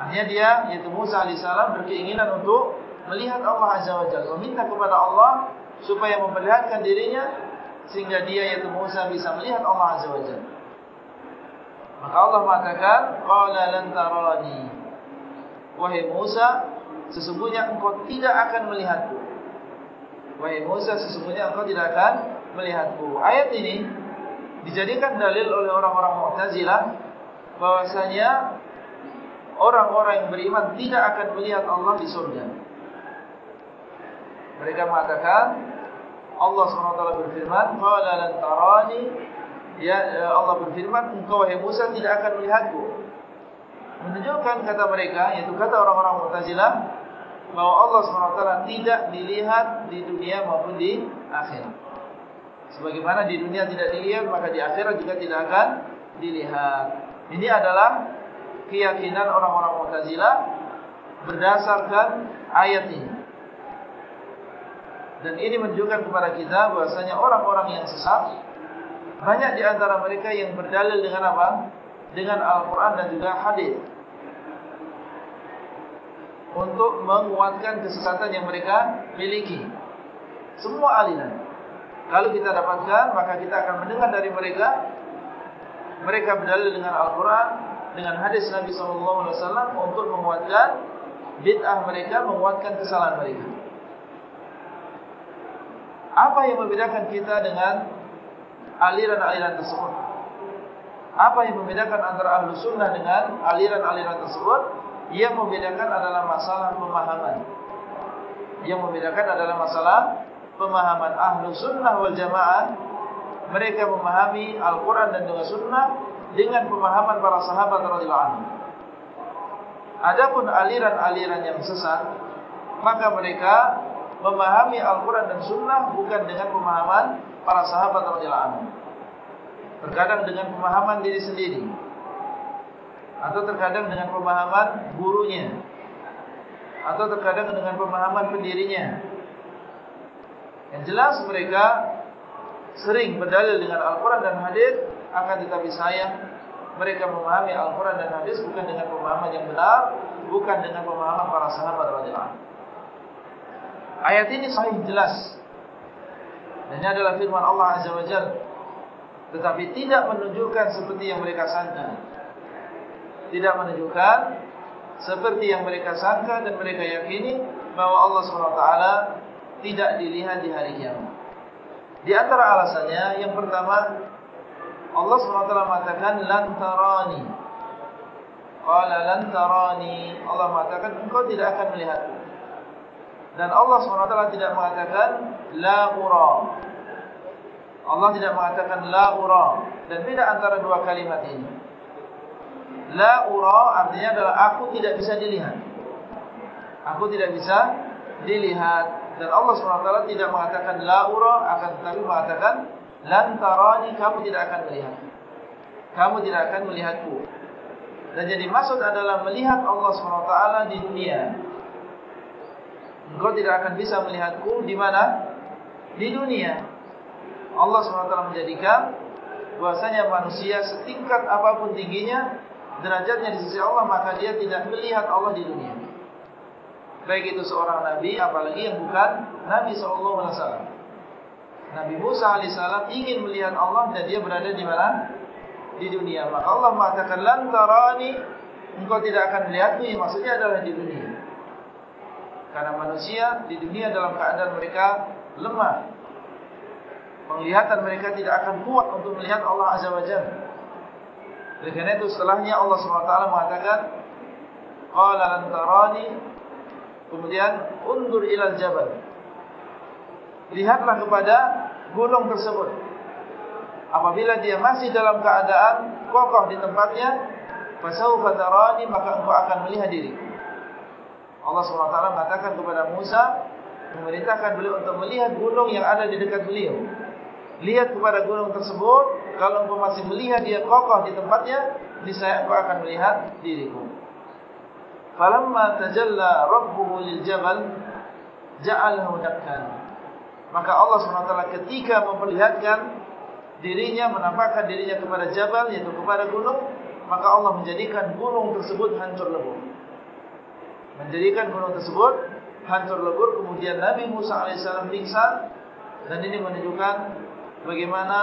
Akhirnya dia, yaitu Musa AS, berkeinginan untuk melihat Allah Azza wa Jal. Meminta kepada Allah supaya memperlihatkan dirinya sehingga dia yaitu Musa bisa melihat Allah Azza wa Jalla. Maka Allah mengatakan, "Qala lan tarani." Wahai Musa, sesungguhnya engkau tidak akan melihatku. Wahai Musa, sesungguhnya engkau tidak akan melihatku. Ayat ini dijadikan dalil oleh orang-orang Mu'tazilah bahwasanya orang-orang yang beriman tidak akan melihat Allah di surga. Mereka mengatakan Allah SWT berfirman, "Qala lan tarani." Ya, ya Allah berfirman, "Engkau wahai Musa tidak akan melihatku." Menunjukkan kata mereka, yaitu kata orang-orang Mu'tazilah, bahwa Allah SWT tidak dilihat di dunia maupun di akhirat. Sebagaimana di dunia tidak dilihat, maka di akhirat juga tidak akan dilihat. Ini adalah keyakinan orang-orang Mu'tazilah berdasarkan ayat ini. Dan ini menunjukkan kepada kita bahasanya orang-orang yang sesat banyak di antara mereka yang berdalil dengan apa? Dengan Al-Quran dan juga Hadis untuk menguatkan kesesatan yang mereka miliki. Semua aliran. Kalau kita dapatkan, maka kita akan mendengar dari mereka. Mereka berdalil dengan Al-Quran, dengan hadis Nabi SAW untuk menguatkan bid'ah mereka, menguatkan kesalahan mereka. Apa yang membedakan kita dengan aliran-aliran tersebut? Apa yang membedakan antara ahlu sunnah dengan aliran-aliran tersebut? Yang membedakan adalah masalah pemahaman. Yang membedakan adalah masalah pemahaman ahlu sunnah wal jamaah. Mereka memahami Al-Quran dan juga sunnah dengan pemahaman para sahabat radhiyallahu anhu. Adapun aliran-aliran yang sesat, maka mereka memahami Al-Quran dan Sunnah bukan dengan pemahaman para sahabat radhiyallahu anhu. Terkadang dengan pemahaman diri sendiri, atau terkadang dengan pemahaman gurunya, atau terkadang dengan pemahaman pendirinya. Yang jelas mereka sering berdalil dengan Al-Quran dan Hadis, akan tetapi sayang mereka memahami Al-Quran dan Hadis bukan dengan pemahaman yang benar, bukan dengan pemahaman para sahabat radhiyallahu. Ayat ini sahih jelas. Dan ini adalah firman Allah Azza wa Jal. Tetapi tidak menunjukkan seperti yang mereka sangka. Tidak menunjukkan seperti yang mereka sangka dan mereka yakini bahwa Allah SWT tidak dilihat di hari kiamat. Di antara alasannya, yang pertama, Allah SWT mengatakan, Lantarani. Qala lantarani. Allah mengatakan, engkau tidak akan melihatku. Dan Allah SWT tidak mengatakan La ura Allah tidak mengatakan La ura Dan beda antara dua kalimat ini La ura artinya adalah Aku tidak bisa dilihat Aku tidak bisa dilihat Dan Allah SWT tidak mengatakan La ura Akan tetapi mengatakan Lantarani kamu tidak akan melihat Kamu tidak akan melihatku Dan jadi maksud adalah Melihat Allah SWT di dunia Engkau tidak akan bisa melihatku di mana? Di dunia. Allah SWT menjadikan bahasanya manusia setingkat apapun tingginya derajatnya di sisi Allah maka dia tidak melihat Allah di dunia. Baik itu seorang nabi apalagi yang bukan Nabi SAW. Nabi Musa AS ingin melihat Allah dan dia berada di mana? Di dunia. Maka Allah mengatakan lantarani engkau tidak akan melihatku. Maksudnya adalah di dunia. Karena manusia di dunia dalam keadaan mereka lemah. Penglihatan mereka tidak akan kuat untuk melihat Allah Azza wa. Oleh karena itu setelahnya Allah SWT mengatakan Qala lantarani Kemudian Undur ilal jabal. Lihatlah kepada gunung tersebut. Apabila dia masih dalam keadaan Kokoh di tempatnya Fasawfatarani Maka engkau akan melihat diriku Allah SWT mengatakan kepada Musa Memerintahkan beliau untuk melihat gunung yang ada di dekat beliau. Lihat kepada gunung tersebut Kalau engkau masih melihat dia kokoh di tempatnya Nisaya engkau akan melihat diriku Falamma tajalla rabbuhu lil jabal Ja'alahu dakkan. Maka Allah SWT ketika memperlihatkan Dirinya, menampakkan dirinya kepada jabal Yaitu kepada gunung Maka Allah menjadikan gunung tersebut hancur lebur. Menjadikan gunung tersebut hancur lebur kemudian Nabi Musa alaihissalam pingsan dan ini menunjukkan bagaimana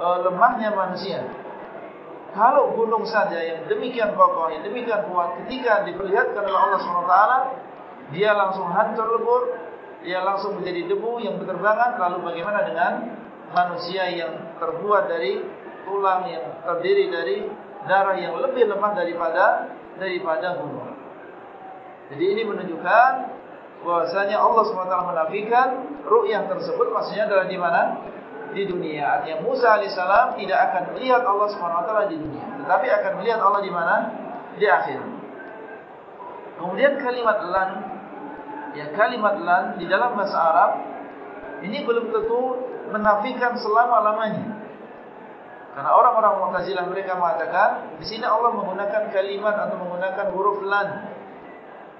e, lemahnya manusia kalau gunung saja yang demikian kokoh yang demikian kuat ketika diperlihatkan oleh Allah SWT dia langsung hancur lebur dia langsung menjadi debu yang berterbangan lalu bagaimana dengan manusia yang terbuat dari tulang yang terdiri dari darah yang lebih lemah daripada daripada gunung jadi ini menunjukkan bahwasanya Allah SWT menafikan ru'yah tersebut maksudnya adalah di mana? Di dunia. Artinya Musa AS tidak akan melihat Allah SWT di dunia. Tetapi akan melihat Allah di mana? Di akhir. Kemudian kalimat lan. Ya kalimat lan di dalam bahasa Arab. Ini belum tentu menafikan selama-lamanya. Karena orang-orang Mu'tazilah mereka mengatakan di sini Allah menggunakan kalimat atau menggunakan huruf lan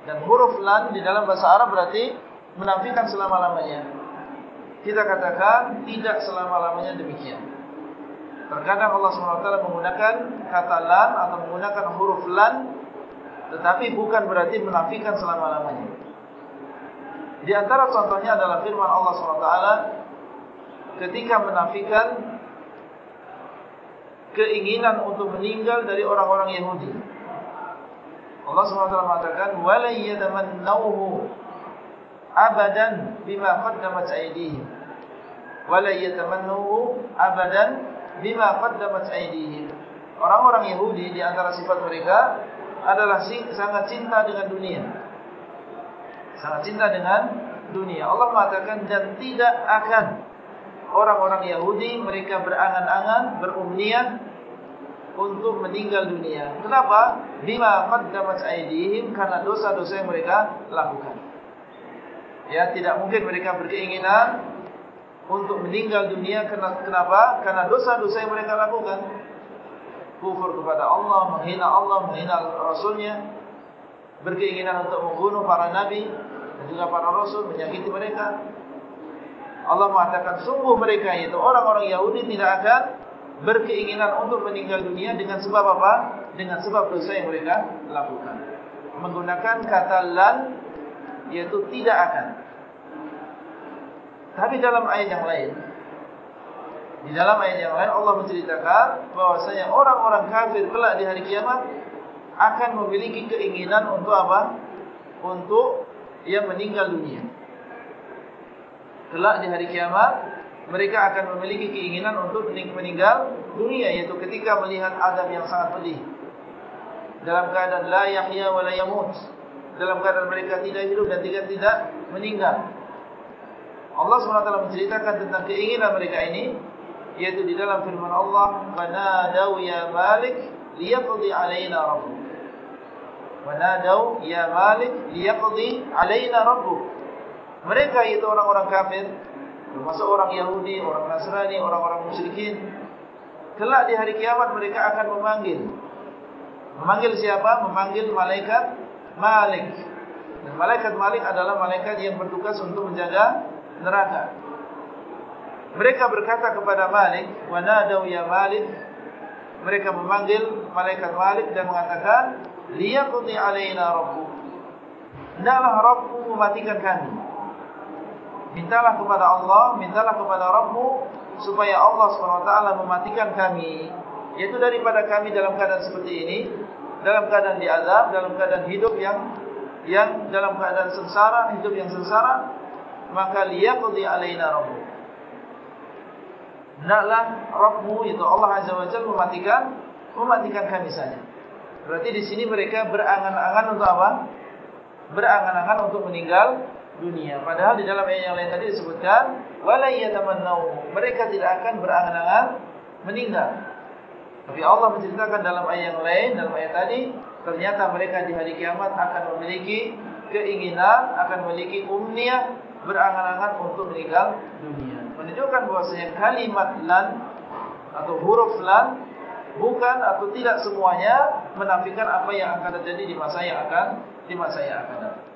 dan huruf lan di dalam bahasa Arab berarti menafikan selama-lamanya. Kita katakan tidak selama-lamanya demikian. Terkadang Allah SWT menggunakan kata lan atau menggunakan huruf lan tetapi bukan berarti menafikan selama-lamanya. Di antara contohnya adalah firman Allah SWT ketika menafikan keinginan untuk meninggal dari orang-orang Yahudi. Allah SWT mengatakan wala yatamannawhu abadan bima qaddamat aydihim. Wala yatamannawhu abadan bima qaddamat aydihim. Orang-orang Yahudi di antara sifat mereka adalah sangat cinta dengan dunia. Sangat cinta dengan dunia. Allah mengatakan dan tidak akan orang-orang Yahudi mereka berangan-angan, berumniat untuk meninggal dunia. Kenapa? Bima qaddamat aydihim karena dosa-dosa yang mereka lakukan. Ya, tidak mungkin mereka berkeinginan untuk meninggal dunia kenapa? Karena dosa-dosa yang mereka lakukan. Kufur kepada Allah, menghina Allah, menghina Rasulnya, berkeinginan untuk membunuh para nabi dan juga para rasul, menyakiti mereka. Allah mengatakan sungguh mereka itu orang-orang Yahudi tidak akan berkeinginan untuk meninggal dunia dengan sebab apa? Dengan sebab dosa yang mereka lakukan. Menggunakan kata lan yaitu tidak akan. Tapi dalam ayat yang lain di dalam ayat yang lain Allah menceritakan bahwasanya orang-orang kafir kelak di hari kiamat akan memiliki keinginan untuk apa? Untuk ia meninggal dunia. Kelak di hari kiamat mereka akan memiliki keinginan untuk meninggal dunia yaitu ketika melihat azab yang sangat pedih dalam keadaan la yahya wa la yamut dalam keadaan mereka tidak hidup dan tidak tidak meninggal Allah SWT menceritakan tentang keinginan mereka ini yaitu di dalam firman Allah wanadau ya malik liyaqdi alaina rabbuk wanadau ya malik liyaqdi alaina rabbuk mereka itu orang-orang kafir termasuk orang Yahudi, orang Nasrani, orang-orang musyrikin. Kelak di hari kiamat mereka akan memanggil. Memanggil siapa? Memanggil malaikat Malik. Dan malaikat Malik adalah malaikat yang bertugas untuk menjaga neraka. Mereka berkata kepada Malik, "Wa nadaw ya Malik." Mereka memanggil malaikat Malik dan mengatakan, "Liyaqdi alaina rabbuk." Hendaklah Rabbmu mematikan kami. Mintalah kepada Allah, mintalah kepada Rabbu supaya Allah SWT mematikan kami. Yaitu daripada kami dalam keadaan seperti ini, dalam keadaan diazab, dalam keadaan hidup yang yang dalam keadaan sengsara, hidup yang sengsara, maka liyaqdi alaina rabbu. Naklah Rabbmu itu Allah Azza wa Jalla mematikan mematikan kami saja. Berarti di sini mereka berangan-angan untuk apa? Berangan-angan untuk meninggal dunia. Padahal di dalam ayat yang lain tadi disebutkan wala yatamannau. Mereka tidak akan berangan-angan meninggal. Tapi Allah menceritakan dalam ayat yang lain dalam ayat tadi ternyata mereka di hari kiamat akan memiliki keinginan, akan memiliki umniah berangan-angan untuk meninggal dunia. Menunjukkan bahwasanya kalimat lan atau huruf lan bukan atau tidak semuanya menafikan apa yang akan terjadi di masa yang akan di masa yang akan datang.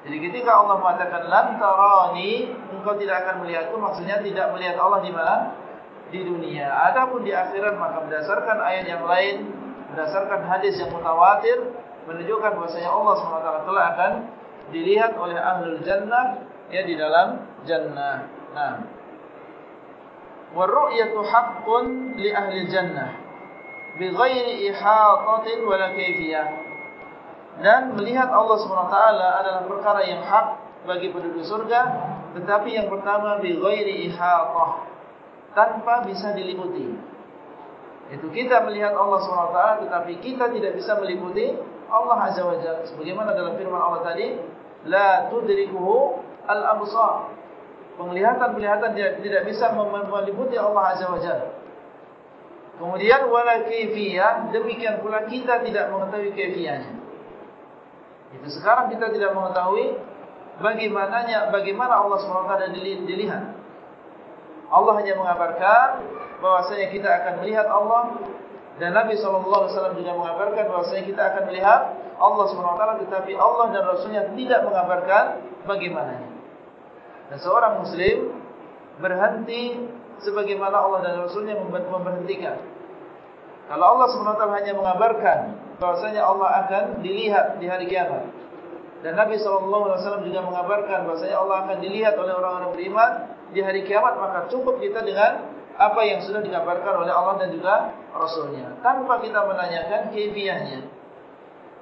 Jadi ketika Allah mengatakan lantarani, engkau tidak akan melihatku, maksudnya tidak melihat Allah di mana? Di dunia. Adapun di akhirat maka berdasarkan ayat yang lain, berdasarkan hadis yang mutawatir, menunjukkan bahwasanya Allah SWT telah akan dilihat oleh ahlul jannah ya di dalam jannah. Nah. Warru'yatu haqqun li ahli jannah bi ghairi ihatatin wala kayfiyah dan melihat Allah SWT adalah perkara yang hak bagi penduduk surga tetapi yang pertama bi ghairi ihatah tanpa bisa diliputi. Itu kita melihat Allah SWT tetapi kita tidak bisa meliputi Allah Azza wa Jalla. Sebagaimana dalam firman Allah tadi la tudrikuhu al-absar. Penglihatan-penglihatan tidak, bisa meliputi Allah Azza wa Jalla. Kemudian wala kaifiyah demikian pula kita tidak mengetahui kaifiyahnya itu sekarang kita tidak mengetahui bagaimana Allah SWT dilihat. Allah hanya mengabarkan bahwasanya kita akan melihat Allah dan Nabi SAW juga mengabarkan bahwasanya kita akan melihat Allah SWT tetapi Allah dan Rasulnya tidak mengabarkan bagaimananya. Dan seorang Muslim berhenti sebagaimana Allah dan Rasulnya memberhentikan. Kalau Allah SWT hanya mengabarkan bahwasanya Allah akan dilihat di hari kiamat. Dan Nabi SAW juga mengabarkan bahasanya Allah akan dilihat oleh orang-orang beriman di hari kiamat. Maka cukup kita dengan apa yang sudah dikabarkan oleh Allah dan juga Rasulnya. Tanpa kita menanyakan kebiahnya.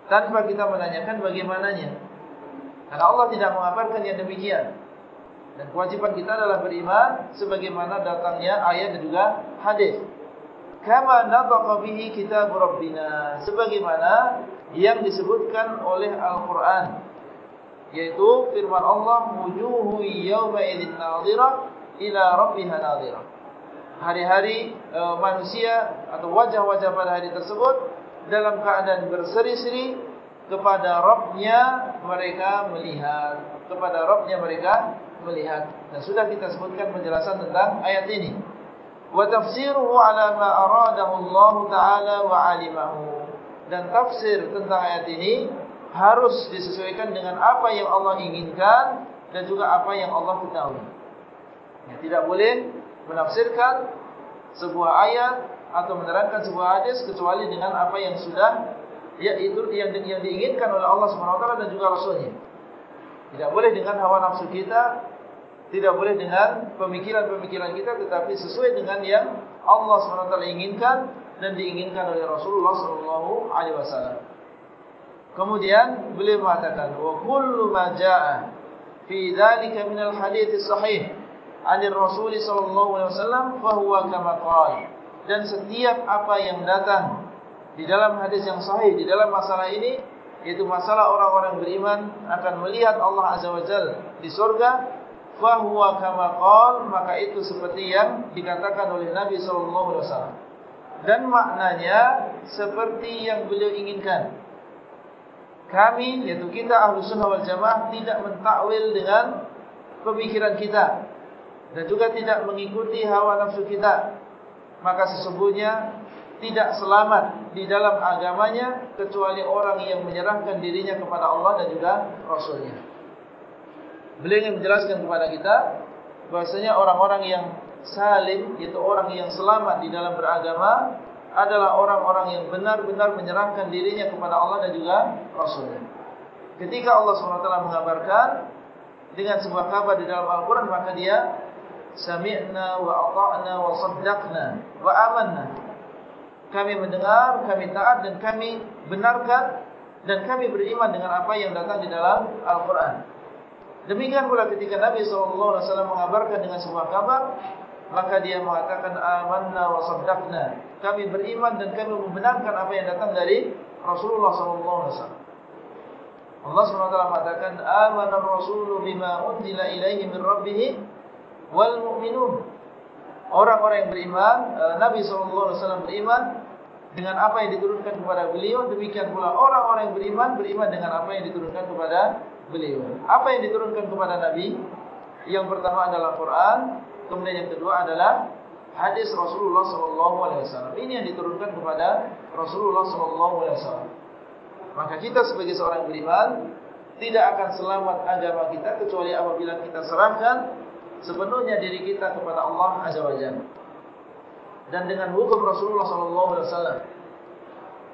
Tanpa kita menanyakan bagaimananya. Karena Allah tidak mengabarkan yang demikian. Dan kewajiban kita adalah beriman sebagaimana datangnya ayat dan juga hadis. Kama nataqa bihi kitab Rabbina. Sebagaimana yang disebutkan oleh Al-Quran yaitu firman Allah wujuhu yawma idzin nadhira ila rabbiha nadhira. Hari-hari e, manusia atau wajah-wajah pada hari tersebut dalam keadaan berseri-seri kepada Rabbnya mereka melihat kepada Rabbnya mereka melihat. Dan sudah kita sebutkan penjelasan tentang ayat ini. Wa tafsiruhu ala ma aradahu Allah taala wa alimahu. Dan tafsir tentang ayat ini harus disesuaikan dengan apa yang Allah inginkan dan juga apa yang Allah ketahui. Ya, tidak boleh menafsirkan sebuah ayat atau menerangkan sebuah hadis kecuali dengan apa yang sudah yaitu yang, yang diinginkan oleh Allah SWT dan juga Rasulnya. Tidak boleh dengan hawa nafsu kita, tidak boleh dengan pemikiran-pemikiran kita, tetapi sesuai dengan yang Allah SWT inginkan dan diinginkan oleh Rasulullah sallallahu alaihi wasallam. Kemudian beliau mengatakan wa kullu ma jaa fi dzalika min al hadits sahih an Rasul sallallahu alaihi wasallam fa huwa kama qala. Dan setiap apa yang datang di dalam hadis yang sahih di dalam masalah ini yaitu masalah orang-orang beriman akan melihat Allah azza wajalla di surga fa huwa kama qala maka itu seperti yang dikatakan oleh Nabi sallallahu alaihi wasallam dan maknanya seperti yang beliau inginkan. Kami, yaitu kita ahlu sunnah wal jamaah, tidak mentakwil dengan pemikiran kita. Dan juga tidak mengikuti hawa nafsu kita. Maka sesungguhnya tidak selamat di dalam agamanya, kecuali orang yang menyerahkan dirinya kepada Allah dan juga Rasulnya. Beliau ingin menjelaskan kepada kita, bahasanya orang-orang yang salim itu orang yang selamat di dalam beragama adalah orang-orang yang benar-benar menyerahkan dirinya kepada Allah dan juga Rasulnya. Ketika Allah SWT mengabarkan dengan sebuah kabar di dalam Al-Quran maka dia sami'na wa ata'na wa saddaqna wa amanna. Kami mendengar, kami taat dan kami benarkan dan kami beriman dengan apa yang datang di dalam Al-Quran. Demikian pula ketika Nabi SAW mengabarkan dengan sebuah kabar maka dia mengatakan amanna wa saddaqna. Kami beriman dan kami membenarkan apa yang datang dari Rasulullah sallallahu alaihi wasallam. Allah SWT mengatakan amana ar-rasulu bima unzila ilaihi min rabbih wal mu'minun. Orang-orang yang beriman eh, Nabi sallallahu alaihi wasallam beriman dengan apa yang diturunkan kepada beliau demikian pula orang-orang yang beriman beriman dengan apa yang diturunkan kepada beliau. Apa yang diturunkan kepada nabi? Yang pertama adalah Quran Kemudian yang kedua adalah hadis Rasulullah SAW. Ini yang diturunkan kepada Rasulullah SAW. Maka kita sebagai seorang beriman tidak akan selamat agama kita kecuali apabila kita serahkan sepenuhnya diri kita kepada Allah Azza Wajalla. Dan dengan hukum Rasulullah SAW.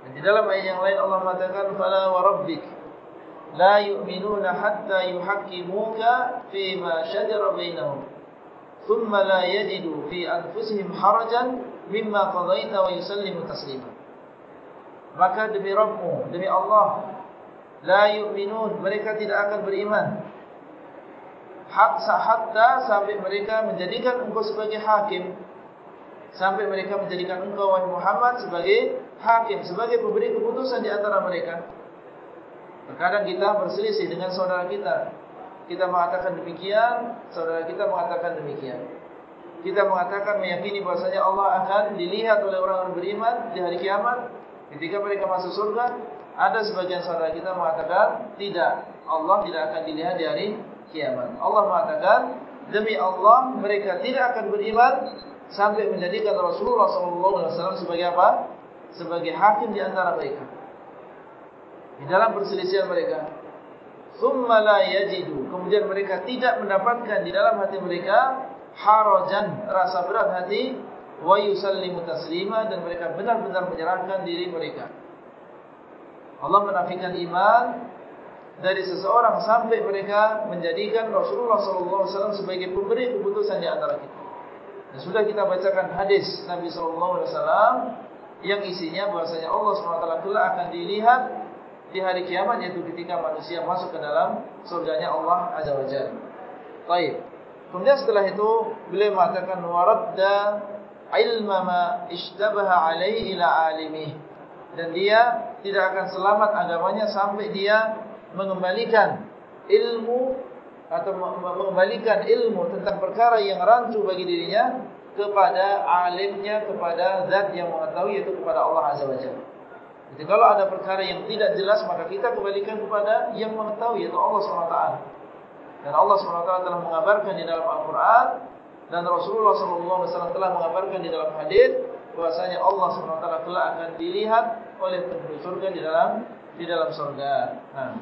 Dan di dalam ayat yang lain Allah mengatakan fala wa rabbik la yu'minuna hatta yuhaqqimuka fi ma shajara bainahum thumma la yajidu fi anfusihim harajan mimma qadaita wa yusallimu taslima maka demi Rabbmu demi Allah la yu'minun mereka tidak akan beriman. Hatta sampai mereka menjadikan engkau sebagai hakim sampai mereka menjadikan engkau wahai Muhammad sebagai hakim sebagai pemberi keputusan di antara mereka. Terkadang kita berselisih dengan saudara kita kita mengatakan demikian, saudara kita mengatakan demikian. Kita mengatakan meyakini bahasanya Allah akan dilihat oleh orang-orang beriman di hari kiamat. Ketika mereka masuk surga, ada sebagian saudara kita mengatakan tidak. Allah tidak akan dilihat di hari kiamat. Allah mengatakan demi Allah mereka tidak akan beriman sampai menjadikan Rasulullah SAW sebagai apa? Sebagai hakim di antara mereka. Di dalam perselisihan mereka. Thumma la yajidu. Kemudian mereka tidak mendapatkan di dalam hati mereka harajan, rasa berat hati, wa yusallimu taslima dan mereka benar-benar menyerahkan diri mereka. Allah menafikan iman dari seseorang sampai mereka menjadikan Rasulullah SAW sebagai pemberi keputusan di antara kita. Dan sudah kita bacakan hadis Nabi SAW yang isinya bahasanya Allah SWT akan dilihat di hari kiamat yaitu ketika manusia masuk ke dalam surganya Allah Azza wa Jalla. Baik. Kemudian setelah itu beliau mengatakan waradda ilma ma ishtabaha alaihi ila alimih dan dia tidak akan selamat agamanya sampai dia mengembalikan ilmu atau mengembalikan ilmu tentang perkara yang rancu bagi dirinya kepada alimnya kepada zat yang mengetahui yaitu kepada Allah Azza wa Jalla. Jadi kalau ada perkara yang tidak jelas maka kita kembalikan kepada yang mengetahui yaitu Allah SWT. Dan Allah SWT telah mengabarkan di dalam Al-Quran dan Rasulullah SAW telah mengabarkan di dalam hadis bahwasanya Allah SWT telah akan dilihat oleh penduduk surga di dalam di dalam surga. Nah.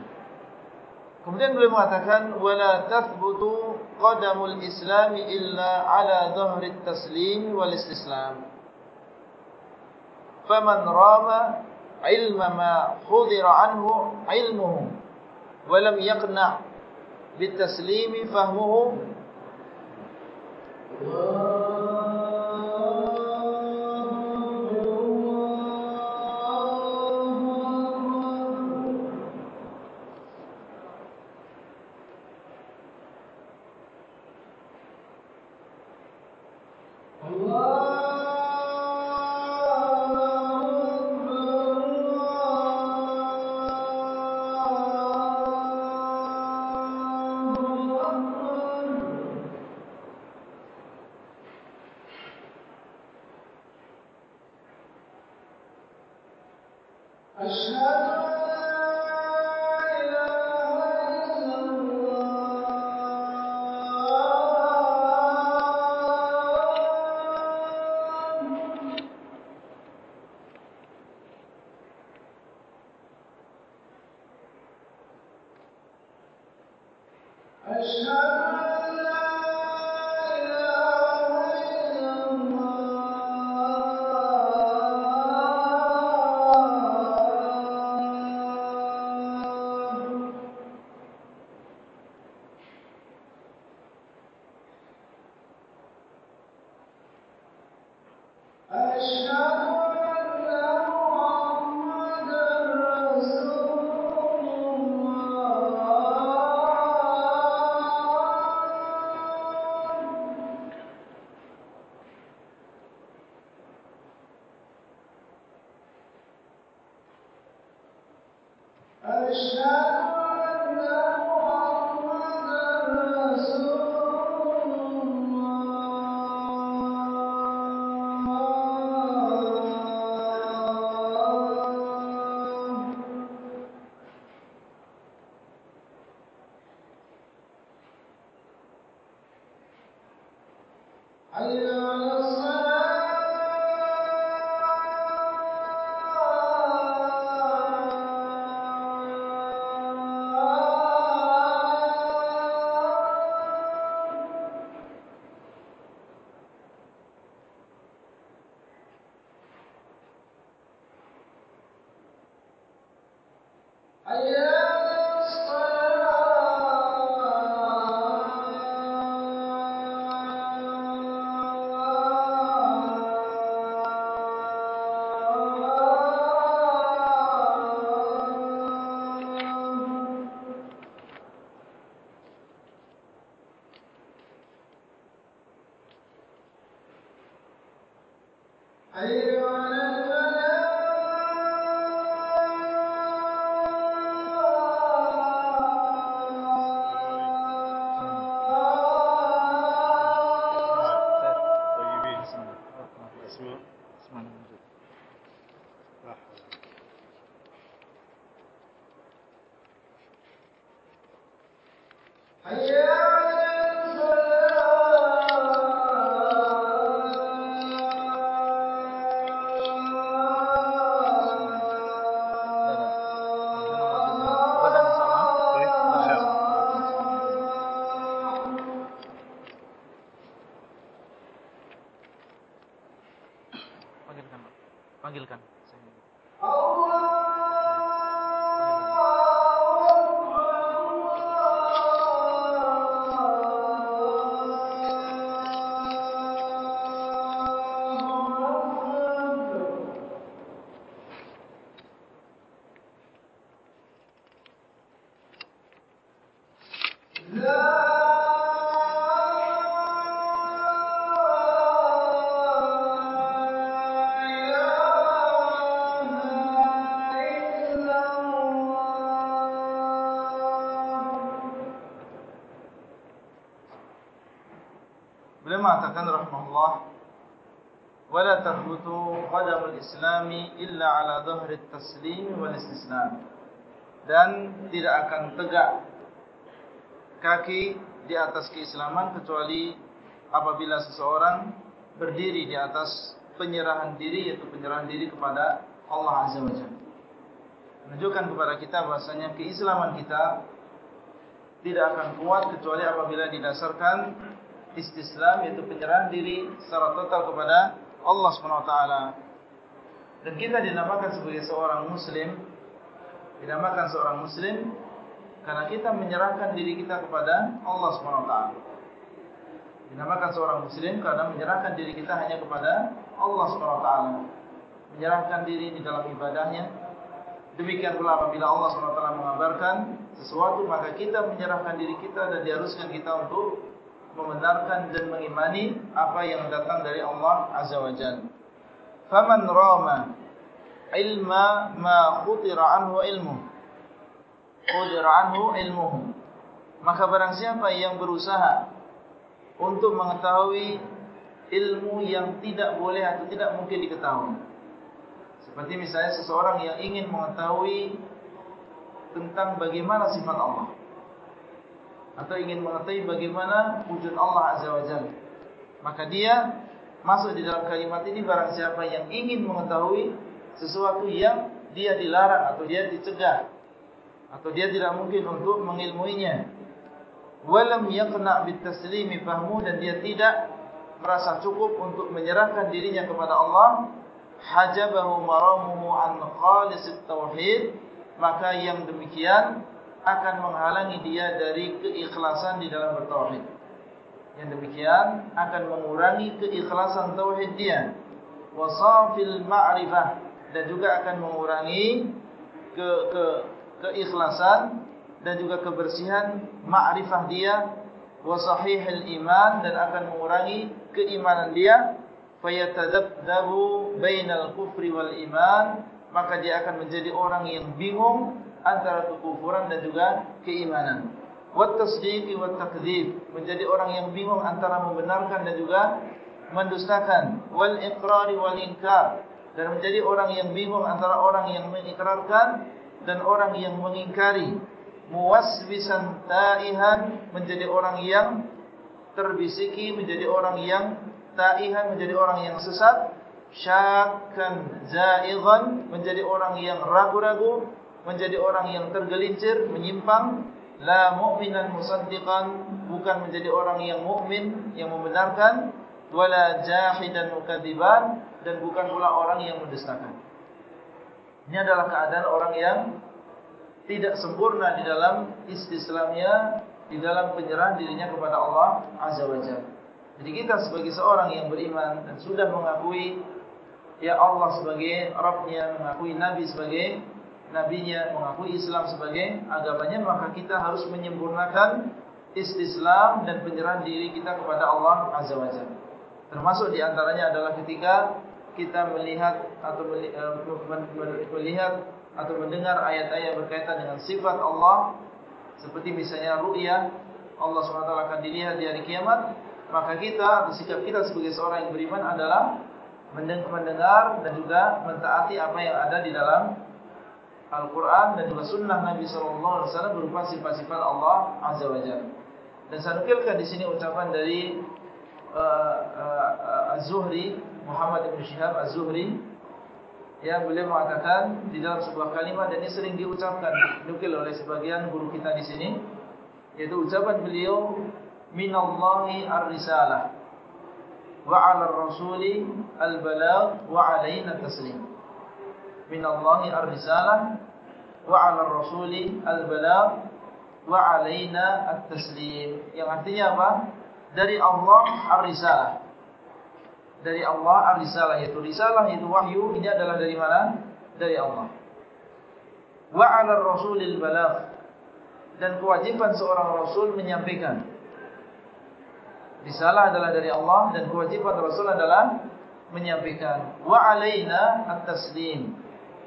Kemudian beliau mengatakan tathbutu qadamul islam illa ala dhahri at-taslim wal istislam. Faman rama ilma ma khudira anhu ilmuhu wa lam yaqna' bit taslim mengatakan rahimahullah wala tathbutu qadamul islami illa ala dhahri at-taslim wal istislam dan tidak akan tegak kaki di atas keislaman kecuali apabila seseorang berdiri di atas penyerahan diri yaitu penyerahan diri kepada Allah Azza wa Jalla. Menunjukkan kepada kita bahasanya keislaman kita tidak akan kuat kecuali apabila didasarkan istislam yaitu penyerahan diri secara total kepada Allah SWT. Dan kita dinamakan sebagai seorang muslim dinamakan seorang muslim karena kita menyerahkan diri kita kepada Allah SWT. Dinamakan seorang muslim karena menyerahkan diri kita hanya kepada Allah SWT. Menyerahkan diri di dalam ibadahnya. Demikian pula apabila Allah SWT mengabarkan sesuatu, maka kita menyerahkan diri kita dan diharuskan kita untuk membenarkan dan mengimani apa yang datang dari Allah Azza wa Jal. Faman rama ilma ma khutira anhu ilmu. Khutira anhu ilmuhu. Maka barang siapa yang berusaha untuk mengetahui ilmu yang tidak boleh atau tidak mungkin diketahui. Seperti misalnya seseorang yang ingin mengetahui tentang bagaimana sifat Allah. Atau ingin mengetahui bagaimana wujud Allah Azza wa Jalla. Maka dia masuk di dalam kalimat ini barang siapa yang ingin mengetahui sesuatu yang dia dilarang atau dia dicegah. Atau dia tidak mungkin untuk mengilmuinya walam yaqna bit taslimi fahmu dan dia tidak merasa cukup untuk menyerahkan dirinya kepada Allah hajabahu maramuhu an khalis tauhid maka yang demikian akan menghalangi dia dari keikhlasan di dalam bertauhid. Yang demikian akan mengurangi keikhlasan tauhid dia. Wasafil ma'rifah. Dan juga akan mengurangi ke ke keikhlasan dan juga kebersihan ma'rifah dia. Wa sahihil iman dan akan mengurangi keimanan dia. Fayatadabdabu bainal kufri wal iman. Maka dia akan menjadi orang yang bingung antara kekufuran dan juga keimanan. Wat tasdiqi wat takdzib menjadi orang yang bingung antara membenarkan dan juga mendustakan. Wal iqrari wal inkar dan menjadi orang yang bingung antara orang yang mengikrarkan dan orang yang mengingkari. Muwaswisan ta'ihan menjadi orang yang terbisiki menjadi orang yang ta'ihan menjadi orang yang sesat. Syakkan za'idhan menjadi orang yang ragu-ragu menjadi orang yang tergelincir menyimpang la mu'minan musaddiqan bukan menjadi orang yang mukmin yang membenarkan wala jahidan mukadziban dan bukan pula orang yang mendustakan ini adalah keadaan orang yang tidak sempurna di dalam istislamnya, di dalam penyerahan dirinya kepada Allah Azza wa Jalla. Jadi kita sebagai seorang yang beriman dan sudah mengakui ya Allah sebagai Rabbnya, mengakui Nabi sebagai Nabinya, mengakui Islam sebagai agamanya, maka kita harus menyempurnakan istislam dan penyerahan diri kita kepada Allah Azza wa Jalla. Termasuk di antaranya adalah ketika kita melihat atau eh, melihat atau mendengar ayat-ayat berkaitan dengan sifat Allah seperti misalnya ru'yah Allah SWT akan dilihat di hari kiamat maka kita atau sikap kita sebagai seorang yang beriman adalah mendengar dan juga mentaati apa yang ada di dalam Al-Quran dan juga sunnah Nabi SAW berupa sifat-sifat Allah Azza wa Jalla. Dan saya nukilkan di sini ucapan dari uh, uh, Az-Zuhri, Muhammad Ibn Shihab Az-Zuhri Ya beliau mengatakan di dalam sebuah kalimat dan ini sering diucapkan nukil oleh sebagian guru kita di sini yaitu ucapan beliau minallahi ar-risalah wa 'ala ar-rasuli al-balagh wa 'alaina taslim minallahi ar-risalah wa 'ala ar-rasuli al-balagh wa 'alaina at-taslim yang artinya apa dari Allah ar-risalah dari Allah ar-risalah yaitu risalah itu wahyu ini adalah dari mana? Dari Allah. Wa 'ala ar-rasulil balagh dan kewajiban seorang rasul menyampaikan. Risalah adalah dari Allah dan kewajiban rasul adalah menyampaikan. Wa 'alaina at-taslim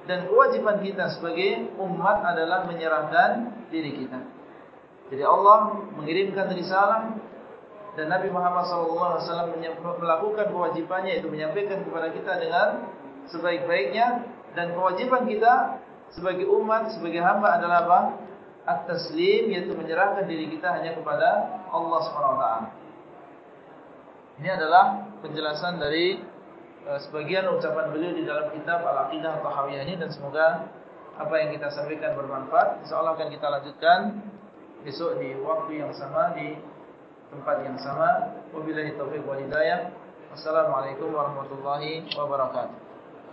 dan kewajiban kita sebagai umat adalah menyerahkan diri kita. Jadi Allah mengirimkan risalah dan Nabi Muhammad SAW melakukan kewajibannya itu menyampaikan kepada kita dengan sebaik-baiknya dan kewajiban kita sebagai umat sebagai hamba adalah apa? At-taslim yaitu menyerahkan diri kita hanya kepada Allah SWT. Ini adalah penjelasan dari sebagian ucapan beliau di dalam kitab Al-Aqidah Tahawiyah ini dan semoga apa yang kita sampaikan bermanfaat. Insyaallah akan kita lanjutkan besok di waktu yang sama di tempat yang sama. Wabillahi taufiq wal hidayah. Wassalamualaikum warahmatullahi wabarakatuh.